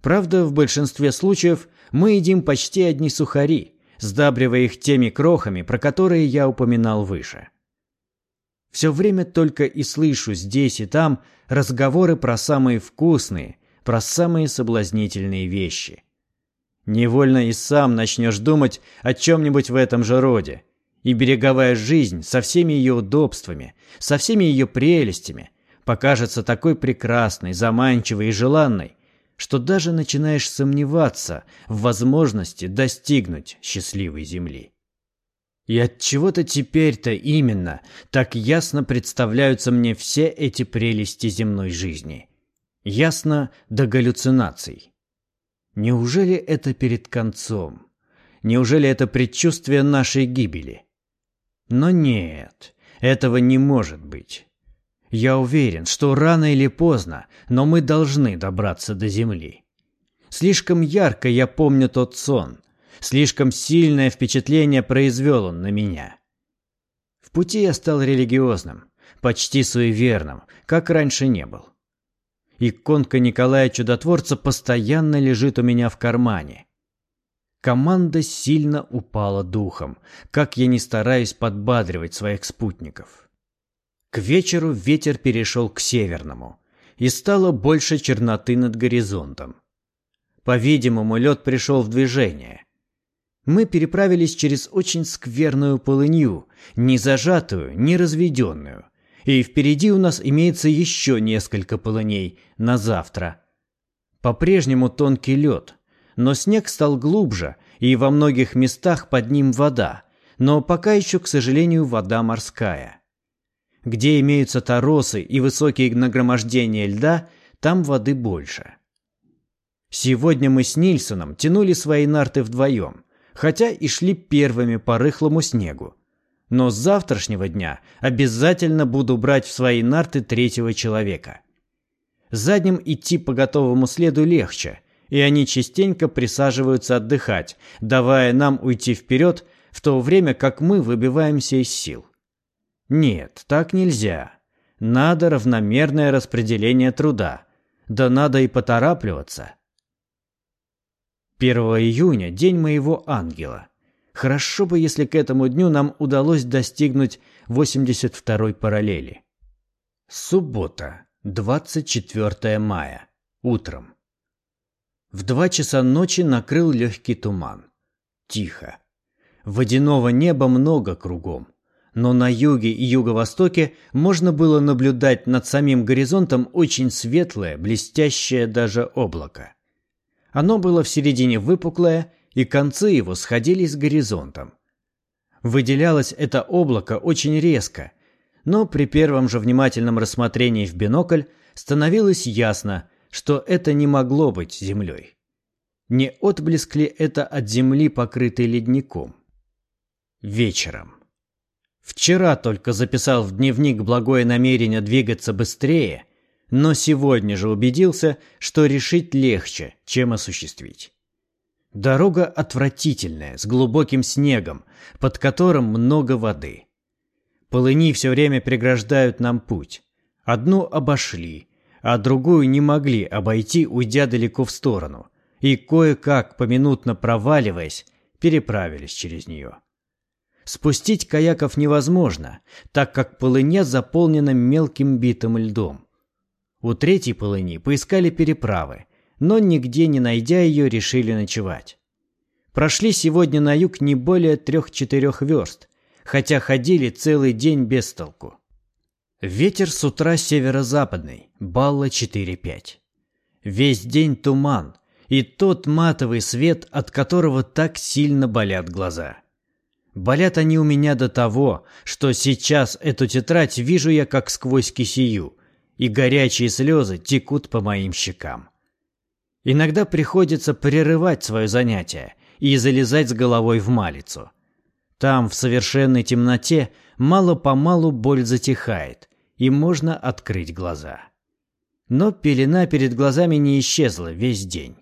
Правда, в большинстве случаев мы едим почти одни сухари, сдабривая их теми крохами, про которые я упоминал выше. Все время только и слышу здесь и там разговоры про самые вкусные, про самые соблазнительные вещи. Невольно и сам начнешь думать о чем-нибудь в этом же роде. И береговая жизнь со всеми ее удобствами, со всеми ее прелестями покажется такой прекрасной, заманчивой и желанной, что даже начинаешь сомневаться в возможности достигнуть счастливой земли. И от чего-то теперь-то именно так ясно представляются мне все эти прелести земной жизни. Ясно до галлюцинаций. Неужели это перед концом? Неужели это предчувствие нашей гибели? Но нет, этого не может быть. Я уверен, что рано или поздно, но мы должны добраться до земли. Слишком ярко я помню тот сон, Слишком сильное впечатление произвел он на меня. В пути я стал религиозным, почти суеверным, как раньше не был. Иконка Николая Чудотворца постоянно лежит у меня в кармане. Команда сильно упала духом, как я не стараюсь подбадривать своих спутников. К вечеру ветер перешел к северному, и стало больше черноты над горизонтом. По-видимому, лед пришел в движение мы переправились через очень скверную полынью, не зажатую, не разведенную. И впереди у нас имеется еще несколько полыней на завтра. По-прежнему тонкий лед, но снег стал глубже, и во многих местах под ним вода, но пока еще, к сожалению, вода морская. Где имеются торосы и высокие нагромождения льда, там воды больше. Сегодня мы с Нильсоном тянули свои нарты вдвоем хотя и шли первыми по рыхлому снегу. Но с завтрашнего дня обязательно буду брать в свои нарты третьего человека. Задним идти по готовому следу легче, и они частенько присаживаются отдыхать, давая нам уйти вперед, в то время как мы выбиваемся из сил. Нет, так нельзя. Надо равномерное распределение труда. Да надо и поторапливаться. 1 июня – день моего ангела. Хорошо бы, если к этому дню нам удалось достигнуть 82-й параллели. Суббота, 24 мая. Утром. В два часа ночи накрыл легкий туман. Тихо. Водяного неба много кругом. Но на юге и юго-востоке можно было наблюдать над самим горизонтом очень светлое, блестящее даже облако. Оно было в середине выпуклое, и концы его сходились с горизонтом. Выделялось это облако очень резко, но при первом же внимательном рассмотрении в бинокль становилось ясно, что это не могло быть землей. Не отблеск ли это от земли, покрытой ледником? Вечером. Вчера только записал в дневник благое намерение двигаться быстрее, но сегодня же убедился, что решить легче, чем осуществить. Дорога отвратительная, с глубоким снегом, под которым много воды. Полыни все время преграждают нам путь. Одну обошли, а другую не могли обойти, уйдя далеко в сторону, и кое-как, поминутно проваливаясь, переправились через нее. Спустить каяков невозможно, так как полыня заполнена мелким битым льдом. У третьей полыни поискали переправы, но нигде не найдя ее, решили ночевать. Прошли сегодня на юг не более трех-четырех верст, хотя ходили целый день без толку. Ветер с утра северо-западный, балла 4-5. Весь день туман, и тот матовый свет, от которого так сильно болят глаза. Болят они у меня до того, что сейчас эту тетрадь вижу я как сквозь кисию, и горячие слезы текут по моим щекам. Иногда приходится прерывать свое занятие и залезать с головой в малицу. Там, в совершенной темноте, мало-помалу боль затихает, и можно открыть глаза. Но пелена перед глазами не исчезла весь день.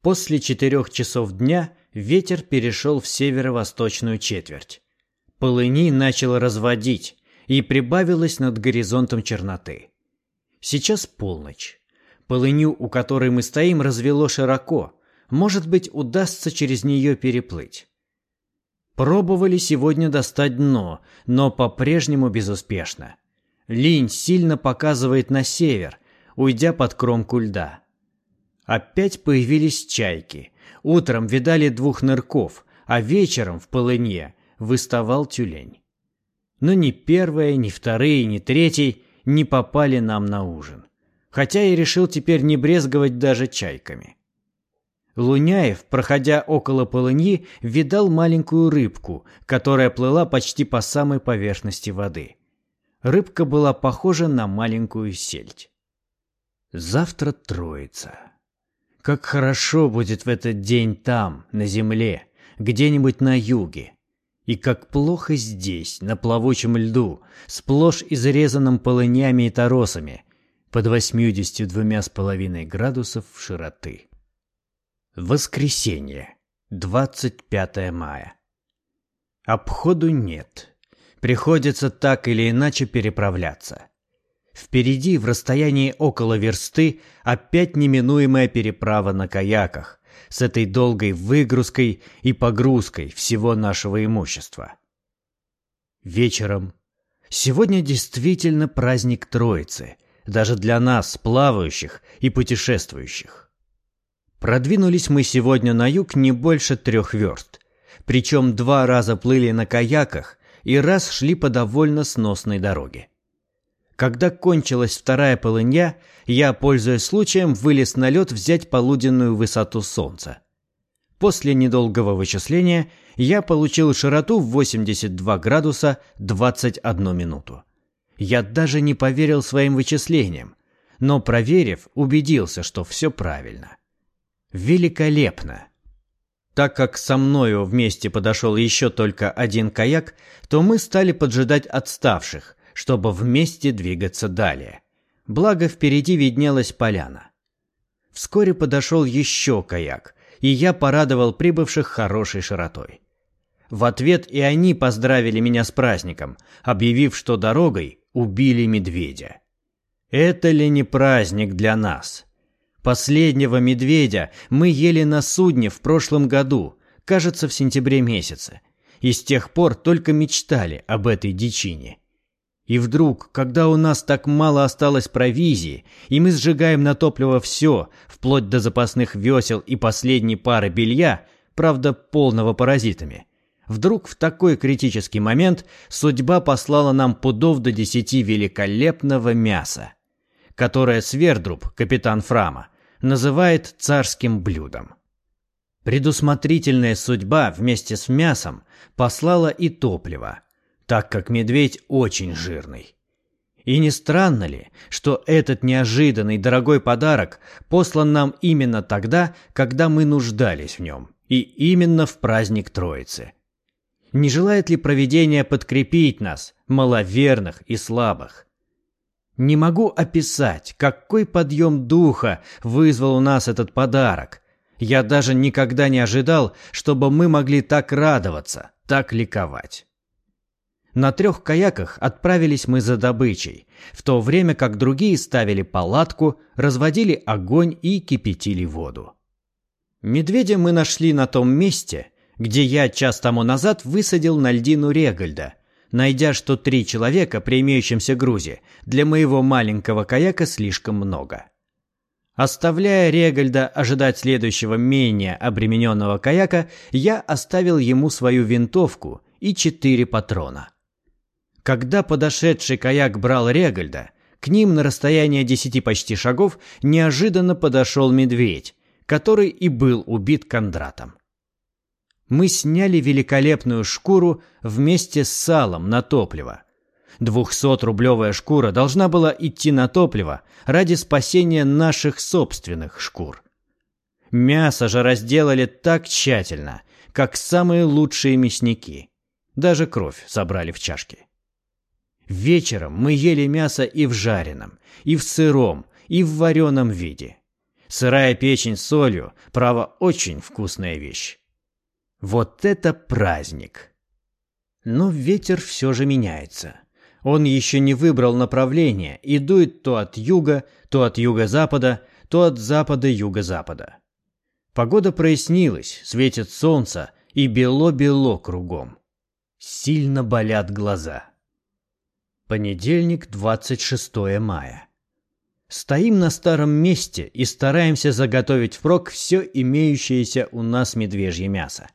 После четырех часов дня – ветер перешел в северо-восточную четверть. Полыни начал разводить, и прибавилось над горизонтом черноты. Сейчас полночь. Полыню, у которой мы стоим, развело широко. Может быть, удастся через нее переплыть. Пробовали сегодня достать дно, но по-прежнему безуспешно. Линь сильно показывает на север, уйдя под кромку льда. Опять появились чайки. Утром видали двух нырков, а вечером в полыне выставал тюлень. Но ни первая, ни вторые, ни третий не попали нам на ужин. Хотя я решил теперь не брезговать даже чайками. Луняев, проходя около полыньи, видал маленькую рыбку, которая плыла почти по самой поверхности воды. Рыбка была похожа на маленькую сельдь. Завтра троица. Как хорошо будет в этот день там, на земле, где-нибудь на юге. И как плохо здесь, на плавучем льду, сплошь изрезанном полынями и торосами, под восьмидесятью двумя с половиной градусов широты. Воскресенье, 25 мая. Обходу нет. Приходится так или иначе переправляться. Впереди, в расстоянии около версты, опять неминуемая переправа на каяках с этой долгой выгрузкой и погрузкой всего нашего имущества. Вечером. Сегодня действительно праздник Троицы, даже для нас, плавающих и путешествующих. Продвинулись мы сегодня на юг не больше трех верст, причем два раза плыли на каяках и раз шли по довольно сносной дороге. Когда кончилась вторая полынья, я, пользуясь случаем, вылез на лед взять полуденную высоту солнца. После недолгого вычисления я получил широту в 82 градуса 21 минуту. Я даже не поверил своим вычислениям, но, проверив, убедился, что все правильно. Великолепно! Так как со мною вместе подошел еще только один каяк, то мы стали поджидать отставших – чтобы вместе двигаться далее. Благо впереди виднелась поляна. Вскоре подошел еще каяк, и я порадовал прибывших хорошей широтой. В ответ и они поздравили меня с праздником, объявив, что дорогой убили медведя. Это ли не праздник для нас? Последнего медведя мы ели на судне в прошлом году, кажется, в сентябре месяце, и с тех пор только мечтали об этой дичине. И вдруг, когда у нас так мало осталось провизии, и мы сжигаем на топливо все, вплоть до запасных весел и последней пары белья, правда полного паразитами, вдруг в такой критический момент судьба послала нам пудов до десяти великолепного мяса, которое Свердруб, капитан Фрама, называет царским блюдом. Предусмотрительная судьба вместе с мясом послала и топливо – так как медведь очень жирный. И не странно ли, что этот неожиданный дорогой подарок послан нам именно тогда, когда мы нуждались в нем, и именно в праздник Троицы? Не желает ли провидение подкрепить нас, маловерных и слабых? Не могу описать, какой подъем духа вызвал у нас этот подарок. Я даже никогда не ожидал, чтобы мы могли так радоваться, так ликовать. На трех каяках отправились мы за добычей, в то время как другие ставили палатку, разводили огонь и кипятили воду. Медведя мы нашли на том месте, где я час тому назад высадил на льдину Регальда, найдя, что три человека при имеющемся грузе для моего маленького каяка слишком много. Оставляя Регальда ожидать следующего менее обремененного каяка, я оставил ему свою винтовку и четыре патрона. Когда подошедший каяк брал Регальда, к ним на расстояние десяти почти шагов неожиданно подошел медведь, который и был убит Кондратом. Мы сняли великолепную шкуру вместе с салом на топливо. Двухсотрублевая шкура должна была идти на топливо ради спасения наших собственных шкур. Мясо же разделали так тщательно, как самые лучшие мясники. Даже кровь собрали в чашке. Вечером мы ели мясо и в жареном, и в сыром, и в вареном виде. Сырая печень с солью, право, очень вкусная вещь. Вот это праздник! Но ветер все же меняется. Он еще не выбрал направление и дует то от юга, то от юго-запада, то от запада-юго-запада. Погода прояснилась, светит солнце и бело-бело кругом. Сильно болят глаза. Понедельник, 26 мая. Стоим на старом месте и стараемся заготовить впрок все имеющееся у нас медвежье мясо.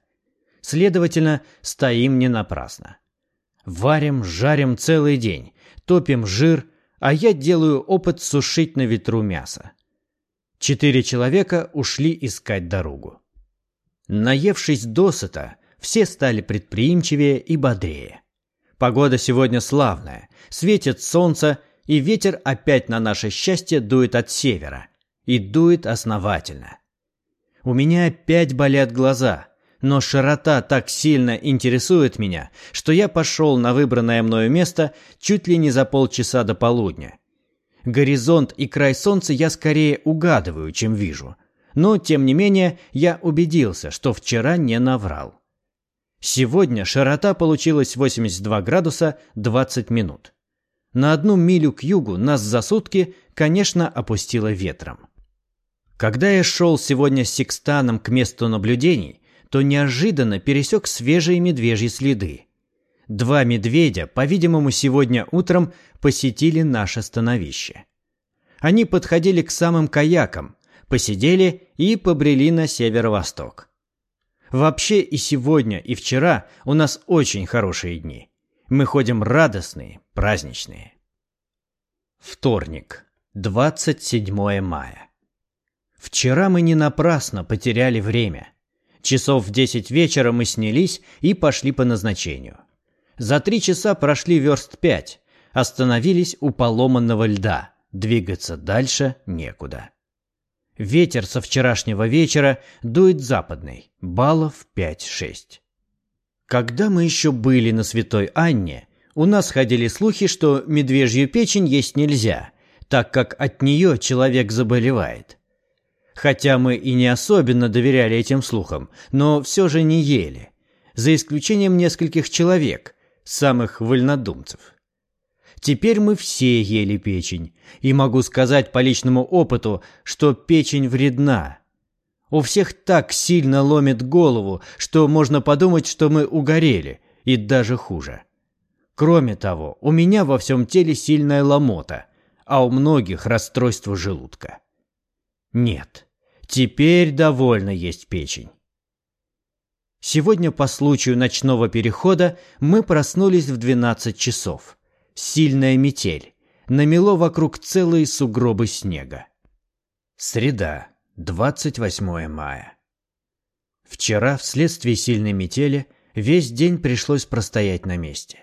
Следовательно, стоим не напрасно. Варим, жарим целый день, топим жир, а я делаю опыт сушить на ветру мясо. Четыре человека ушли искать дорогу. Наевшись досыта, все стали предприимчивее и бодрее. Погода сегодня славная, светит солнце, и ветер опять на наше счастье дует от севера. И дует основательно. У меня опять болят глаза, но широта так сильно интересует меня, что я пошел на выбранное мною место чуть ли не за полчаса до полудня. Горизонт и край солнца я скорее угадываю, чем вижу. Но, тем не менее, я убедился, что вчера не наврал. Сегодня широта получилась 82 градуса 20 минут. На одну милю к югу нас за сутки, конечно, опустило ветром. Когда я шел сегодня с секстаном к месту наблюдений, то неожиданно пересек свежие медвежьи следы. Два медведя, по-видимому, сегодня утром посетили наше становище. Они подходили к самым каякам, посидели и побрели на северо-восток. Вообще и сегодня, и вчера у нас очень хорошие дни. Мы ходим радостные, праздничные. Вторник, 27 мая. Вчера мы не напрасно потеряли время. Часов в десять вечера мы снялись и пошли по назначению. За три часа прошли верст пять, остановились у поломанного льда, двигаться дальше некуда. Ветер со вчерашнего вечера дует западный, баллов 5-6. Когда мы еще были на Святой Анне, у нас ходили слухи, что медвежью печень есть нельзя, так как от нее человек заболевает. Хотя мы и не особенно доверяли этим слухам, но все же не ели, за исключением нескольких человек, самых вольнодумцев. Теперь мы все ели печень, и могу сказать по личному опыту, что печень вредна. У всех так сильно ломит голову, что можно подумать, что мы угорели, и даже хуже. Кроме того, у меня во всем теле сильная ломота, а у многих расстройство желудка. Нет, теперь довольно есть печень. Сегодня по случаю ночного перехода мы проснулись в 12 часов. Сильная метель. Намело вокруг целые сугробы снега. Среда, 28 мая. Вчера, вследствие сильной метели, весь день пришлось простоять на месте.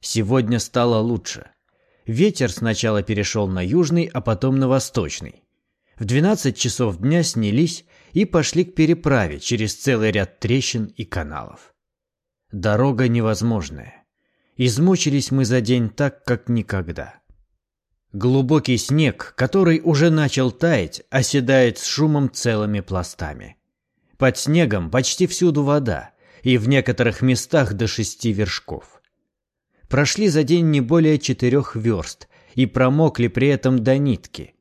Сегодня стало лучше. Ветер сначала перешел на южный, а потом на восточный. В 12 часов дня снялись и пошли к переправе через целый ряд трещин и каналов. Дорога невозможная. Измучились мы за день так, как никогда. Глубокий снег, который уже начал таять, оседает с шумом целыми пластами. Под снегом почти всюду вода, и в некоторых местах до шести вершков. Прошли за день не более четырех верст и промокли при этом до нитки.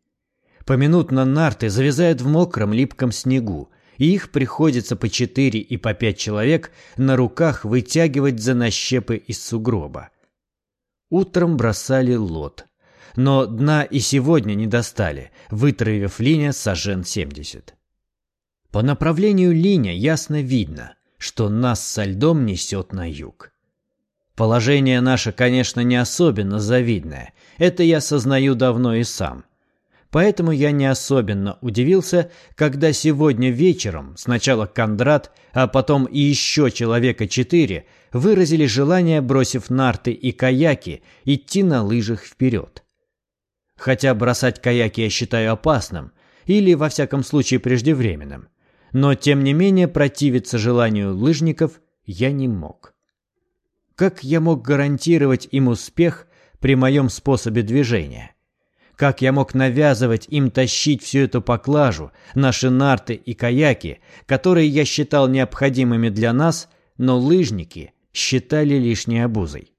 Поминутно нарты завязают в мокром липком снегу, и их приходится по четыре и по пять человек на руках вытягивать за нащепы из сугроба. Утром бросали лот, но дна и сегодня не достали, вытравив линия сажен 70. По направлению линия ясно видно, что нас со льдом несет на юг. Положение наше, конечно, не особенно завидное, это я сознаю давно и сам – Поэтому я не особенно удивился, когда сегодня вечером сначала Кондрат, а потом и еще человека четыре выразили желание, бросив нарты и каяки, идти на лыжах вперед. Хотя бросать каяки я считаю опасным, или, во всяком случае, преждевременным. Но, тем не менее, противиться желанию лыжников я не мог. Как я мог гарантировать им успех при моем способе движения? Как я мог навязывать им тащить всю эту поклажу, наши нарты и каяки, которые я считал необходимыми для нас, но лыжники считали лишней обузой?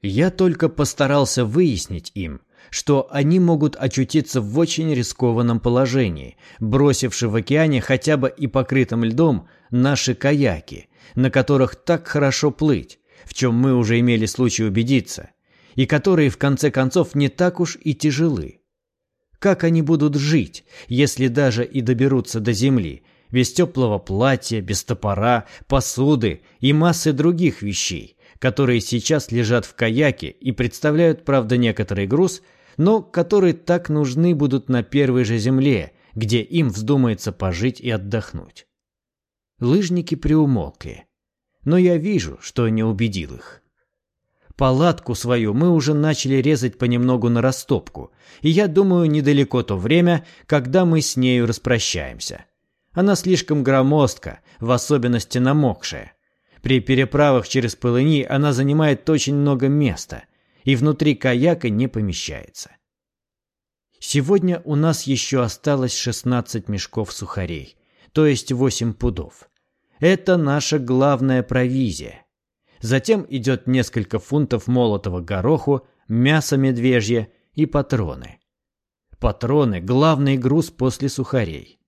Я только постарался выяснить им, что они могут очутиться в очень рискованном положении, бросивши в океане хотя бы и покрытым льдом наши каяки, на которых так хорошо плыть, в чем мы уже имели случай убедиться – и которые в конце концов не так уж и тяжелы. Как они будут жить, если даже и доберутся до земли, без теплого платья, без топора, посуды и массы других вещей, которые сейчас лежат в каяке и представляют, правда, некоторый груз, но которые так нужны будут на первой же земле, где им вздумается пожить и отдохнуть. Лыжники приумолкли, но я вижу, что не убедил их. Палатку свою мы уже начали резать понемногу на растопку, и я думаю, недалеко то время, когда мы с нею распрощаемся. Она слишком громоздка, в особенности намокшая. При переправах через полыни она занимает очень много места, и внутри каяка не помещается. Сегодня у нас еще осталось 16 мешков сухарей, то есть 8 пудов. Это наша главная провизия – Затем идет несколько фунтов молотого гороху, мясо медвежье и патроны. Патроны – главный груз после сухарей.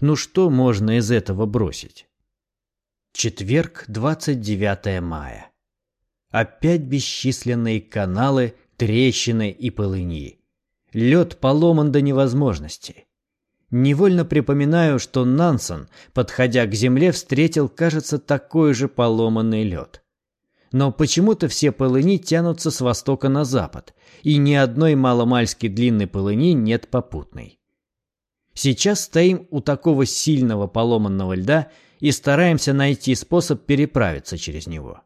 Ну что можно из этого бросить? Четверг, 29 мая. Опять бесчисленные каналы, трещины и полыни. Лед поломан до невозможности. Невольно припоминаю, что Нансон, подходя к земле, встретил, кажется, такой же поломанный лед но почему-то все полыни тянутся с востока на запад, и ни одной маломальски длинной полыни нет попутной. Сейчас стоим у такого сильного поломанного льда и стараемся найти способ переправиться через него.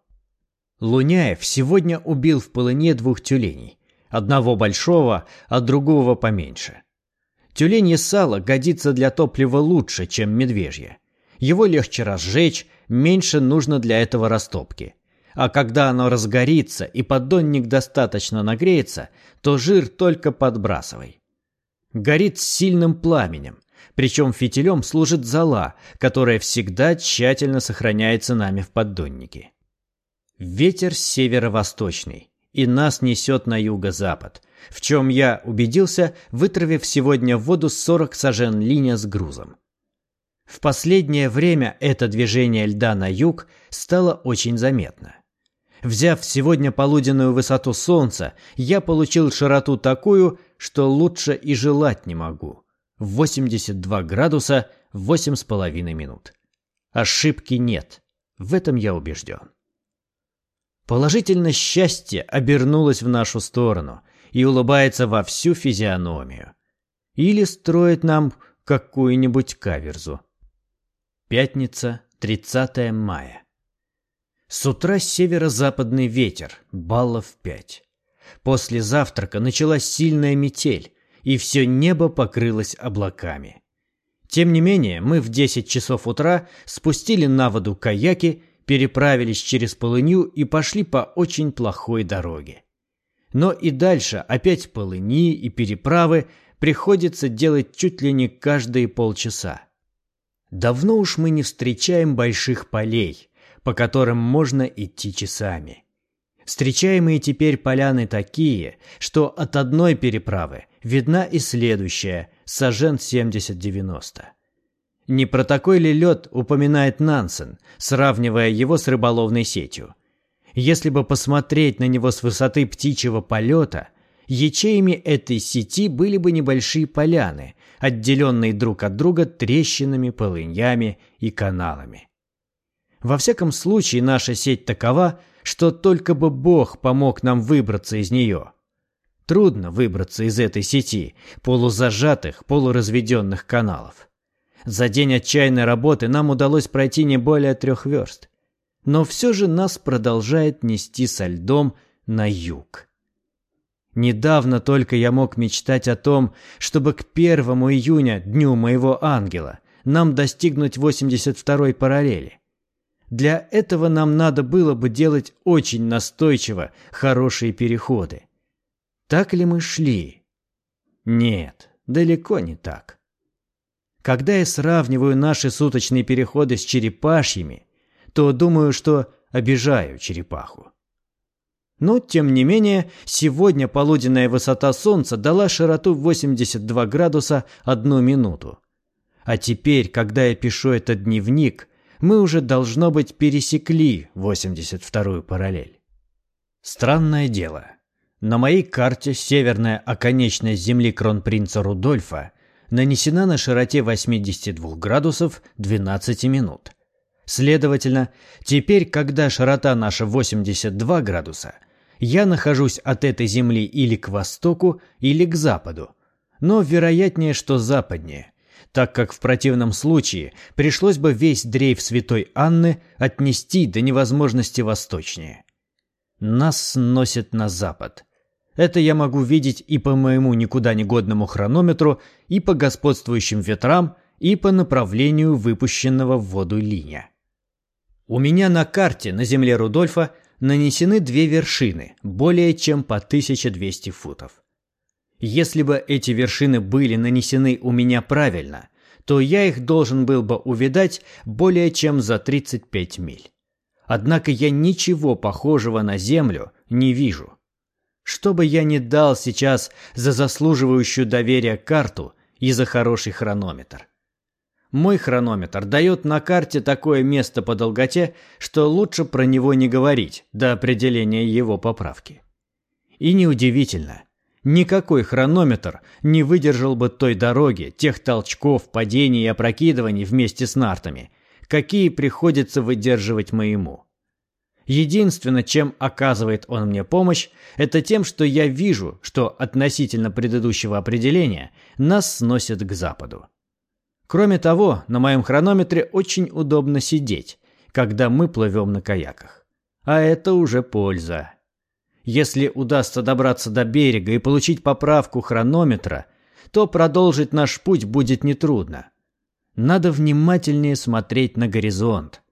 Луняев сегодня убил в полыне двух тюленей, одного большого, а другого поменьше. Тюленье сало годится для топлива лучше, чем медвежье. Его легче разжечь, меньше нужно для этого растопки – а когда оно разгорится и поддонник достаточно нагреется, то жир только подбрасывай. Горит сильным пламенем, причем фитилем служит зола, которая всегда тщательно сохраняется нами в поддоннике. Ветер северо-восточный, и нас несет на юго-запад, в чем я убедился, вытравив сегодня в воду 40 сажен линия с грузом. В последнее время это движение льда на юг стало очень заметно. Взяв сегодня полуденную высоту солнца, я получил широту такую, что лучше и желать не могу. 82 градуса 8,5 минут. Ошибки нет. В этом я убежден. Положительно счастье обернулось в нашу сторону и улыбается во всю физиономию. Или строит нам какую-нибудь каверзу. Пятница, 30 мая. С утра северо-западный ветер, баллов пять. После завтрака началась сильная метель, и все небо покрылось облаками. Тем не менее, мы в 10 часов утра спустили на воду каяки, переправились через полынью и пошли по очень плохой дороге. Но и дальше опять полыни и переправы приходится делать чуть ли не каждые полчаса. Давно уж мы не встречаем больших полей, по которым можно идти часами. Встречаемые теперь поляны такие, что от одной переправы видна и следующая, сажен 70-90. Не про такой ли лед упоминает Нансен, сравнивая его с рыболовной сетью. Если бы посмотреть на него с высоты птичьего полета, ячеями этой сети были бы небольшие поляны, отделенные друг от друга трещинами, полыньями и каналами. Во всяком случае, наша сеть такова, что только бы Бог помог нам выбраться из нее. Трудно выбраться из этой сети, полузажатых, полуразведенных каналов. За день отчаянной работы нам удалось пройти не более трех верст. Но все же нас продолжает нести со льдом на юг. Недавно только я мог мечтать о том, чтобы к первому июня, дню моего ангела, нам достигнуть 82-й параллели. Для этого нам надо было бы делать очень настойчиво хорошие переходы. Так ли мы шли? Нет, далеко не так. Когда я сравниваю наши суточные переходы с черепашьими, то думаю, что обижаю черепаху. Но, тем не менее, сегодня полуденная высота Солнца дала широту 82 градуса одну минуту. А теперь, когда я пишу этот дневник, мы уже, должно быть, пересекли 82-ю параллель. Странное дело. На моей карте северная оконечность земли кронпринца Рудольфа нанесена на широте 82 градусов 12 минут. Следовательно, теперь, когда широта наша 82 градуса, я нахожусь от этой земли или к востоку, или к западу. Но вероятнее, что западнее, так как в противном случае пришлось бы весь дрейф Святой Анны отнести до невозможности восточнее. Нас сносит на запад – это я могу видеть и по моему никуда не годному хронометру, и по господствующим ветрам, и по направлению выпущенного в воду линия. У меня на карте на земле Рудольфа нанесены две вершины, более чем по 1200 футов. Если бы эти вершины были нанесены у меня правильно, то я их должен был бы увидать более чем за 35 миль. Однако я ничего похожего на Землю не вижу – что бы я ни дал сейчас за заслуживающую доверия карту и за хороший хронометр. Мой хронометр дает на карте такое место по долготе, что лучше про него не говорить до определения его поправки. И неудивительно, никакой хронометр не выдержал бы той дороги, тех толчков, падений и опрокидываний вместе с нартами, какие приходится выдерживать моему. Единственное, чем оказывает он мне помощь, это тем, что я вижу, что относительно предыдущего определения нас сносят к западу. Кроме того, на моем хронометре очень удобно сидеть, когда мы плывем на каяках. А это уже польза. Если удастся добраться до берега и получить поправку хронометра, то продолжить наш путь будет нетрудно. Надо внимательнее смотреть на горизонт,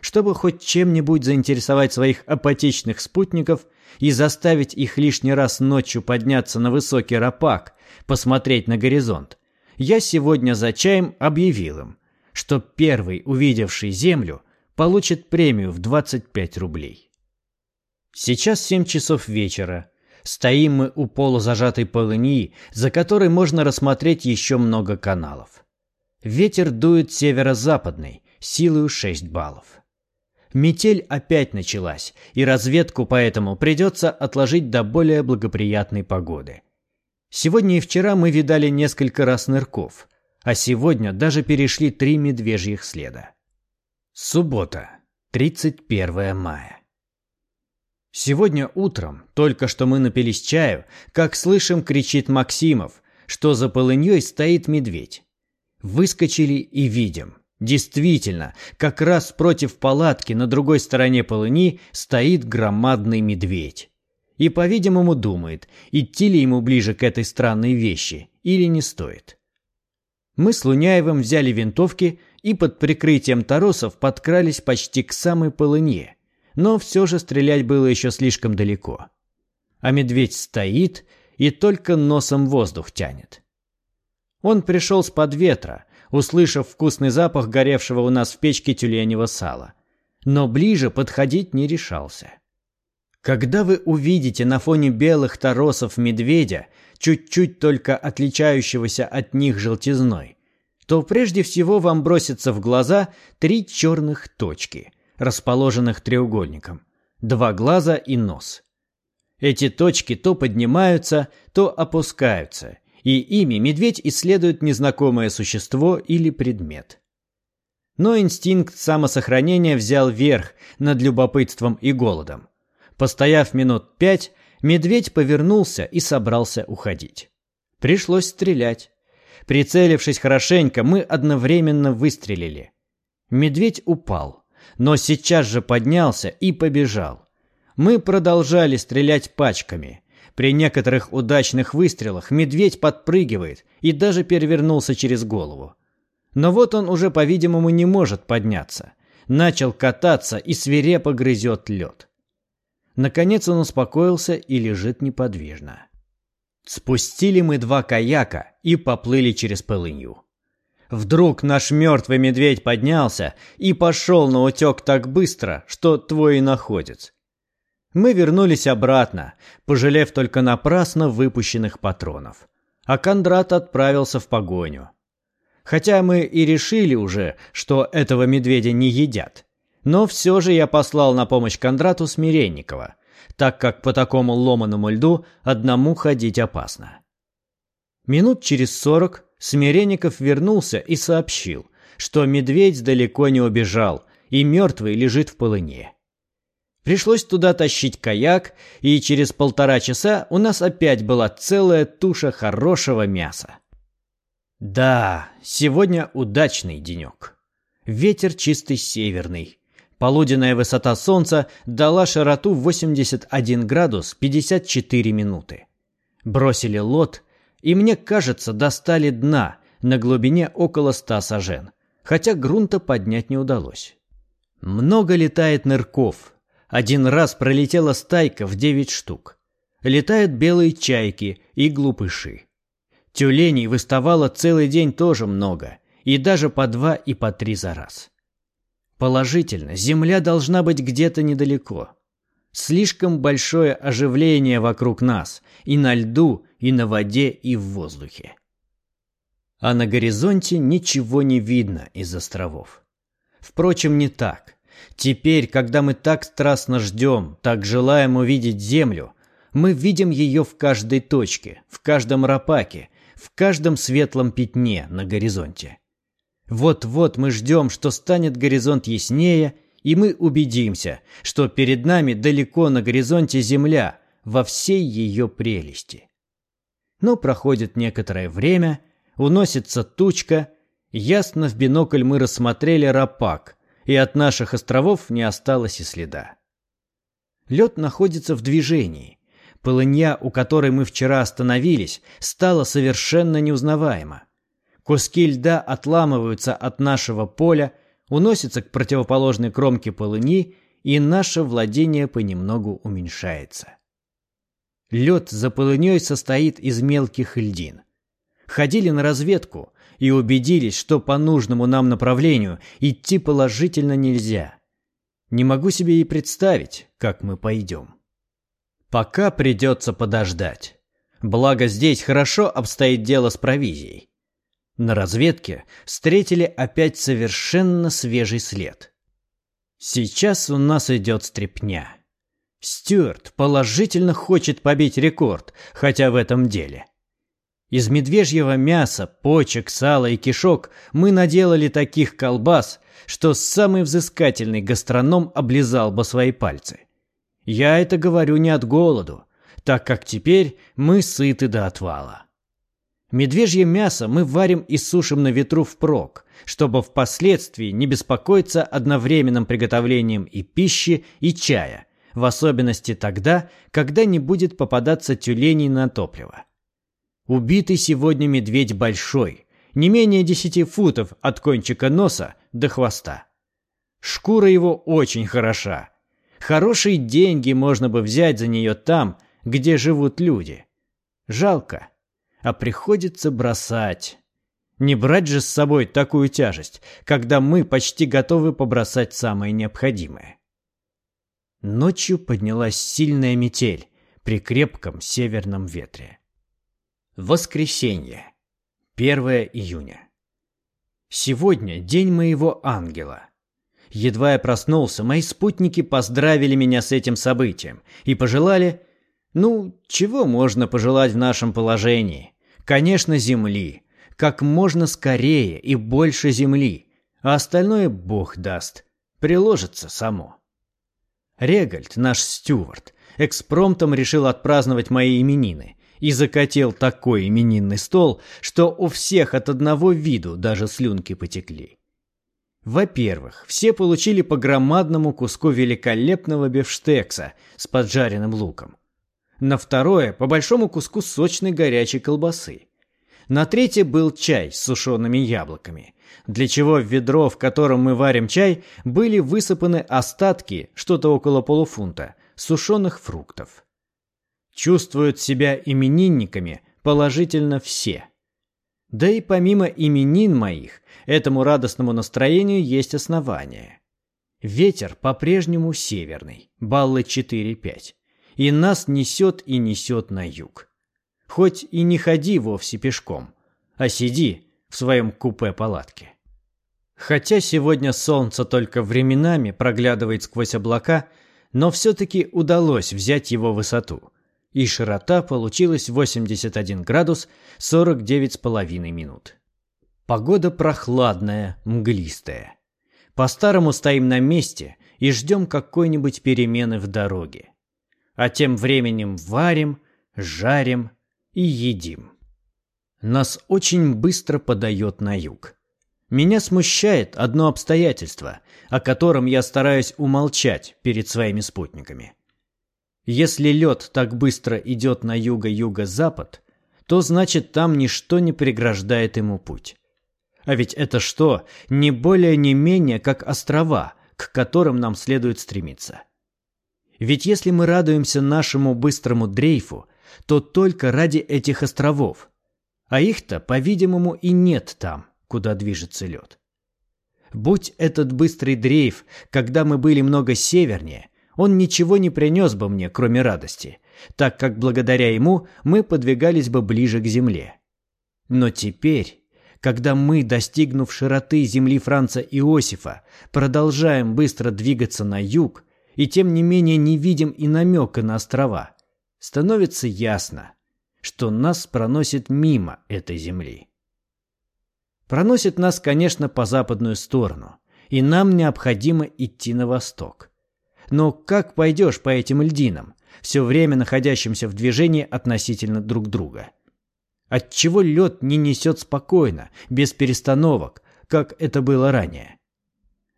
чтобы хоть чем-нибудь заинтересовать своих апатичных спутников и заставить их лишний раз ночью подняться на высокий рапак, посмотреть на горизонт, я сегодня за чаем объявил им, что первый, увидевший Землю, получит премию в 25 рублей. Сейчас 7 часов вечера. Стоим мы у полузажатой полыни, за которой можно рассмотреть еще много каналов. Ветер дует северо-западный, силою 6 баллов. Метель опять началась, и разведку поэтому придется отложить до более благоприятной погоды. Сегодня и вчера мы видали несколько раз нырков, а сегодня даже перешли три медвежьих следа. Суббота, 31 мая. Сегодня утром, только что мы напились чаю, как слышим, кричит Максимов, что за полыньей стоит медведь. Выскочили и видим – Действительно, как раз против палатки на другой стороне полыни стоит громадный медведь. И, по-видимому, думает, идти ли ему ближе к этой странной вещи или не стоит. Мы с Луняевым взяли винтовки и под прикрытием торосов подкрались почти к самой полыне, но все же стрелять было еще слишком далеко. А медведь стоит и только носом воздух тянет. Он пришел с под ветра, услышав вкусный запах горевшего у нас в печке тюленевого сала, но ближе подходить не решался. Когда вы увидите на фоне белых торосов медведя, чуть-чуть только отличающегося от них желтизной, то прежде всего вам бросится в глаза три черных точки, расположенных треугольником, два глаза и нос. Эти точки то поднимаются, то опускаются, и ими медведь исследует незнакомое существо или предмет. Но инстинкт самосохранения взял верх над любопытством и голодом. Постояв минут пять, медведь повернулся и собрался уходить. Пришлось стрелять. Прицелившись хорошенько, мы одновременно выстрелили. Медведь упал, но сейчас же поднялся и побежал. Мы продолжали стрелять пачками. При некоторых удачных выстрелах медведь подпрыгивает и даже перевернулся через голову. Но вот он уже, по-видимому, не может подняться. Начал кататься и свирепо грызет лед. Наконец он успокоился и лежит неподвижно. Спустили мы два каяка и поплыли через полынью. Вдруг наш мертвый медведь поднялся и пошел на утек так быстро, что твой и. Мы вернулись обратно, пожалев только напрасно выпущенных патронов. А Кондрат отправился в погоню. Хотя мы и решили уже, что этого медведя не едят. Но все же я послал на помощь Кондрату Смиренникова, так как по такому ломаному льду одному ходить опасно. Минут через сорок Смиренников вернулся и сообщил, что медведь далеко не убежал и мертвый лежит в полыне. Пришлось туда тащить каяк, и через полтора часа у нас опять была целая туша хорошего мяса. Да, сегодня удачный денек. Ветер чистый северный. Полуденная высота солнца дала широту 81 градус 54 минуты. Бросили лот, и, мне кажется, достали дна на глубине около 100 сажен, хотя грунта поднять не удалось. Много летает нырков. Один раз пролетела стайка в 9 штук. Летают белые чайки и глупыши. Тюленей выставало целый день тоже много, и даже по два и по три за раз. Положительно, Земля должна быть где-то недалеко. Слишком большое оживление вокруг нас, и на льду, и на воде, и в воздухе. А на горизонте ничего не видно из островов. Впрочем, не так. Теперь, когда мы так страстно ждем, так желаем увидеть Землю, мы видим ее в каждой точке, в каждом рапаке, в каждом светлом пятне на горизонте. Вот-вот мы ждем, что станет горизонт яснее, и мы убедимся, что перед нами далеко на горизонте Земля во всей ее прелести. Но проходит некоторое время, уносится тучка, ясно в бинокль мы рассмотрели рапак, и от наших островов не осталось и следа. Лед находится в движении. Полынья, у которой мы вчера остановились, стала совершенно неузнаваема. Куски льда отламываются от нашего поля, уносятся к противоположной кромке полыни, и наше владение понемногу уменьшается. Лед за полыней состоит из мелких льдин. Ходили на разведку и убедились, что по нужному нам направлению идти положительно нельзя. Не могу себе и представить, как мы пойдем. Пока придется подождать. Благо здесь хорошо обстоит дело с провизией. На разведке встретили опять совершенно свежий след. Сейчас у нас идет стрепня. Стюарт положительно хочет побить рекорд, хотя в этом деле. Из медвежьего мяса, почек, сала и кишок мы наделали таких колбас, что самый взыскательный гастроном облизал бы свои пальцы. Я это говорю не от голоду, так как теперь мы сыты до отвала. Медвежье мясо мы варим и сушим на ветру впрок, чтобы впоследствии не беспокоиться одновременным приготовлением и пищи, и чая, в особенности тогда, когда не будет попадаться тюленей на топливо. Убитый сегодня медведь большой, не менее десяти футов от кончика носа до хвоста. Шкура его очень хороша. Хорошие деньги можно бы взять за нее там, где живут люди. Жалко, а приходится бросать. Не брать же с собой такую тяжесть, когда мы почти готовы побросать самое необходимое. Ночью поднялась сильная метель при крепком северном ветре. Воскресенье. 1 июня. Сегодня день моего ангела. Едва я проснулся, мои спутники поздравили меня с этим событием и пожелали... Ну, чего можно пожелать в нашем положении? Конечно, земли. Как можно скорее и больше земли. А остальное Бог даст. Приложится само. Регальд, наш стюарт, экспромтом решил отпраздновать мои именины и закатил такой именинный стол, что у всех от одного виду даже слюнки потекли. Во-первых, все получили по громадному куску великолепного бифштекса с поджаренным луком. На второе – по большому куску сочной горячей колбасы. На третье был чай с сушеными яблоками, для чего в ведро, в котором мы варим чай, были высыпаны остатки, что-то около полуфунта, сушеных фруктов. Чувствуют себя именинниками положительно все. Да и помимо именин моих, Этому радостному настроению есть основания. Ветер по-прежнему северный, баллы 4-5, и нас несет и несет на юг. Хоть и не ходи вовсе пешком, а сиди в своем купе-палатке. Хотя сегодня солнце только временами проглядывает сквозь облака, но все-таки удалось взять его высоту, и широта получилась 81 градус 49,5 минут. Погода прохладная, мглистая. По-старому стоим на месте и ждем какой-нибудь перемены в дороге. А тем временем варим, жарим и едим. Нас очень быстро подает на юг. Меня смущает одно обстоятельство, о котором я стараюсь умолчать перед своими спутниками. Если лед так быстро идет на юго-юго-запад, то значит там ничто не преграждает ему путь. А ведь это что, не более не менее, как острова, к которым нам следует стремиться. Ведь если мы радуемся нашему быстрому дрейфу, то только ради этих островов. А их-то, по-видимому, и нет там, куда движется лед. Будь этот быстрый дрейф, когда мы были много севернее, он ничего не принес бы мне, кроме радости, так как благодаря ему мы подвигались бы ближе к земле. Но теперь когда мы, достигнув широты земли Франца Иосифа, продолжаем быстро двигаться на юг и тем не менее не видим и намека на острова, становится ясно, что нас проносит мимо этой земли. Проносит нас, конечно, по западную сторону, и нам необходимо идти на восток. Но как пойдешь по этим льдинам, все время находящимся в движении относительно друг друга? Отчего лед не несет спокойно, без перестановок, как это было ранее?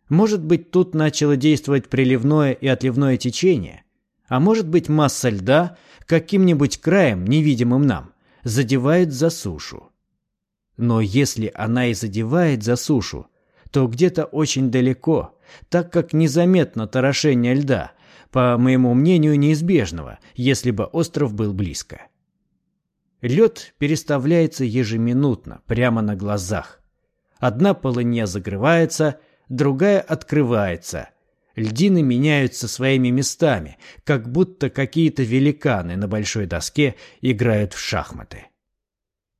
Может быть, тут начало действовать приливное и отливное течение? А может быть, масса льда каким-нибудь краем, невидимым нам, задевает за сушу? Но если она и задевает за сушу, то где-то очень далеко, так как незаметно торошение льда, по моему мнению, неизбежного, если бы остров был близко. Лед переставляется ежеминутно, прямо на глазах. Одна полынья закрывается, другая открывается. Льдины меняются своими местами, как будто какие-то великаны на большой доске играют в шахматы.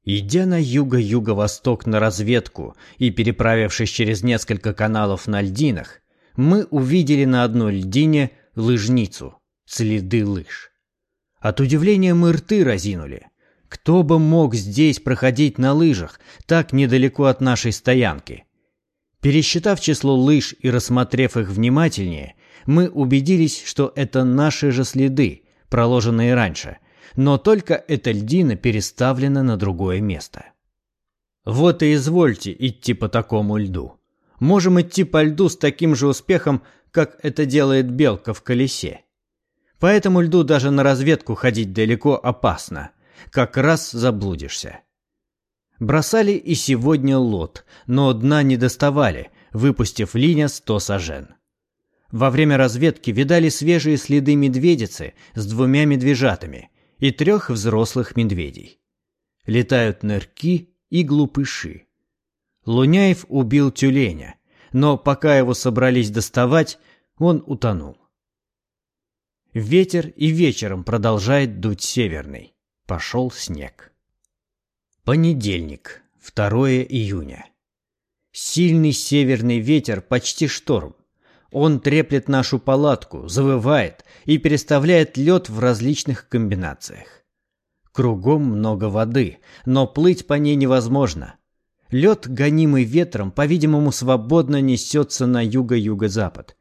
Идя на юго-юго-восток на разведку и переправившись через несколько каналов на льдинах, мы увидели на одной льдине лыжницу, следы лыж. От удивления мы рты разинули. Кто бы мог здесь проходить на лыжах, так недалеко от нашей стоянки? Пересчитав число лыж и рассмотрев их внимательнее, мы убедились, что это наши же следы, проложенные раньше, но только эта льдина переставлена на другое место. Вот и извольте идти по такому льду. Можем идти по льду с таким же успехом, как это делает белка в колесе. По этому льду даже на разведку ходить далеко опасно – как раз заблудишься. Бросали и сегодня лот, но дна не доставали, выпустив линя сто сажен. Во время разведки видали свежие следы медведицы с двумя медвежатами и трех взрослых медведей. Летают нырки и глупыши. Луняев убил тюленя, но пока его собрались доставать, он утонул. Ветер и вечером продолжает дуть северный. Пошел снег. Понедельник, 2 июня. Сильный северный ветер, почти шторм. Он треплет нашу палатку, завывает и переставляет лед в различных комбинациях. Кругом много воды, но плыть по ней невозможно. Лед, гонимый ветром, по-видимому, свободно несется на юго-юго-запад.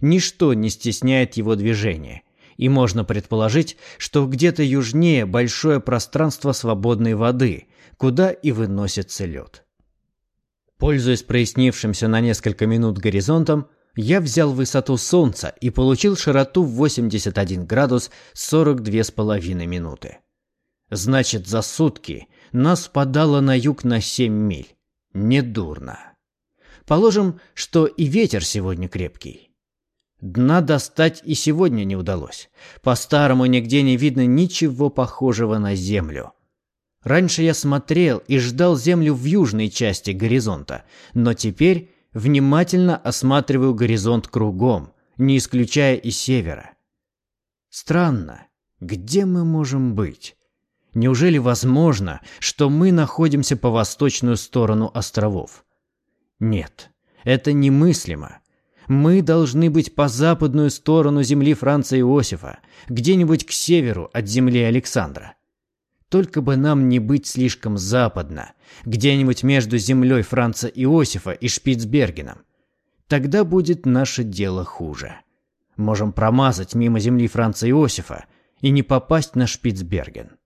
Ничто не стесняет его движения, и можно предположить, что где-то южнее большое пространство свободной воды, куда и выносится лед. Пользуясь прояснившимся на несколько минут горизонтом, я взял высоту Солнца и получил широту в 81 градус 42 с половиной минуты. Значит, за сутки нас подало на юг на 7 миль. Недурно. Положим, что и ветер сегодня крепкий. Дна достать и сегодня не удалось. По-старому нигде не видно ничего похожего на землю. Раньше я смотрел и ждал землю в южной части горизонта, но теперь внимательно осматриваю горизонт кругом, не исключая и севера. Странно, где мы можем быть? Неужели возможно, что мы находимся по восточную сторону островов? Нет, это немыслимо. Мы должны быть по западную сторону земли Франца Иосифа, где-нибудь к северу от земли Александра. Только бы нам не быть слишком западно, где-нибудь между землей Франца Иосифа и Шпицбергеном. Тогда будет наше дело хуже. Можем промазать мимо земли Франца Иосифа и не попасть на Шпицберген.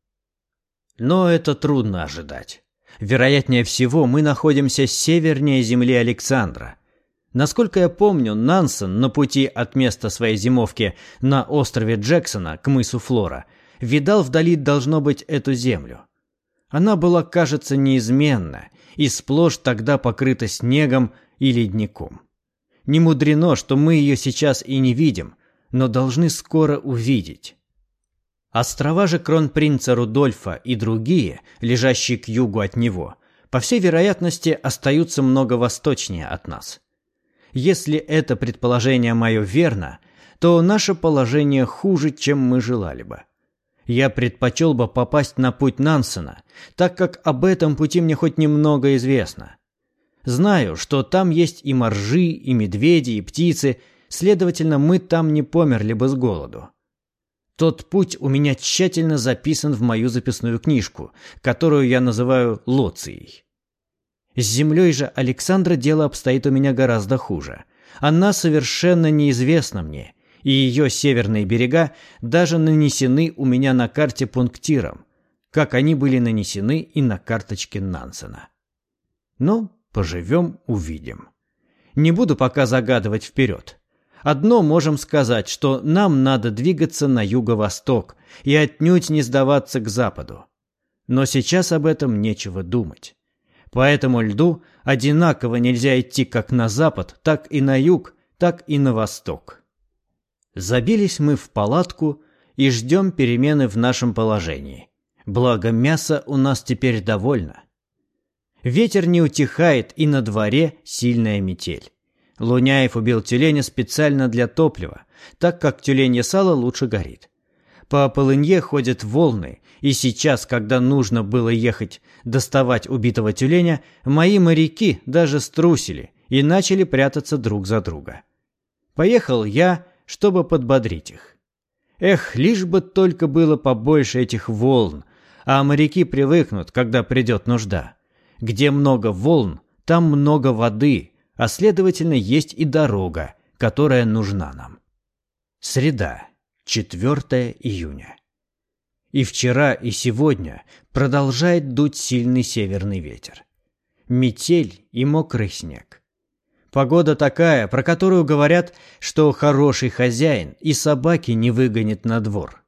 Но это трудно ожидать. Вероятнее всего, мы находимся севернее земли Александра. Насколько я помню, Нансон на пути от места своей зимовки на острове Джексона к мысу Флора – видал вдали, должно быть, эту землю. Она была, кажется, неизменна и сплошь тогда покрыта снегом и ледником. Не мудрено, что мы ее сейчас и не видим, но должны скоро увидеть. Острова же кронпринца Рудольфа и другие, лежащие к югу от него, по всей вероятности остаются много восточнее от нас. Если это предположение мое верно, то наше положение хуже, чем мы желали бы я предпочел бы попасть на путь Нансена, так как об этом пути мне хоть немного известно. Знаю, что там есть и моржи, и медведи, и птицы, следовательно, мы там не померли бы с голоду. Тот путь у меня тщательно записан в мою записную книжку, которую я называю Лоцией. С землей же Александра дело обстоит у меня гораздо хуже. Она совершенно неизвестна мне, и ее северные берега даже нанесены у меня на карте пунктиром, как они были нанесены и на карточке Нансена. Но поживем – увидим. Не буду пока загадывать вперед. Одно можем сказать, что нам надо двигаться на юго-восток и отнюдь не сдаваться к западу. Но сейчас об этом нечего думать. По этому льду одинаково нельзя идти как на запад, так и на юг, так и на восток. Забились мы в палатку и ждем перемены в нашем положении. Благо мяса у нас теперь довольно. Ветер не утихает, и на дворе сильная метель. Луняев убил тюленя специально для топлива, так как тюленье сало лучше горит. По полынье ходят волны, и сейчас, когда нужно было ехать доставать убитого тюленя, мои моряки даже струсили и начали прятаться друг за друга. Поехал я, чтобы подбодрить их. Эх, лишь бы только было побольше этих волн, а моряки привыкнут, когда придет нужда. Где много волн, там много воды, а следовательно есть и дорога, которая нужна нам. Среда, 4 июня. И вчера, и сегодня продолжает дуть сильный северный ветер. Метель и мокрый снег. Погода такая, про которую говорят, что хороший хозяин и собаки не выгонит на двор.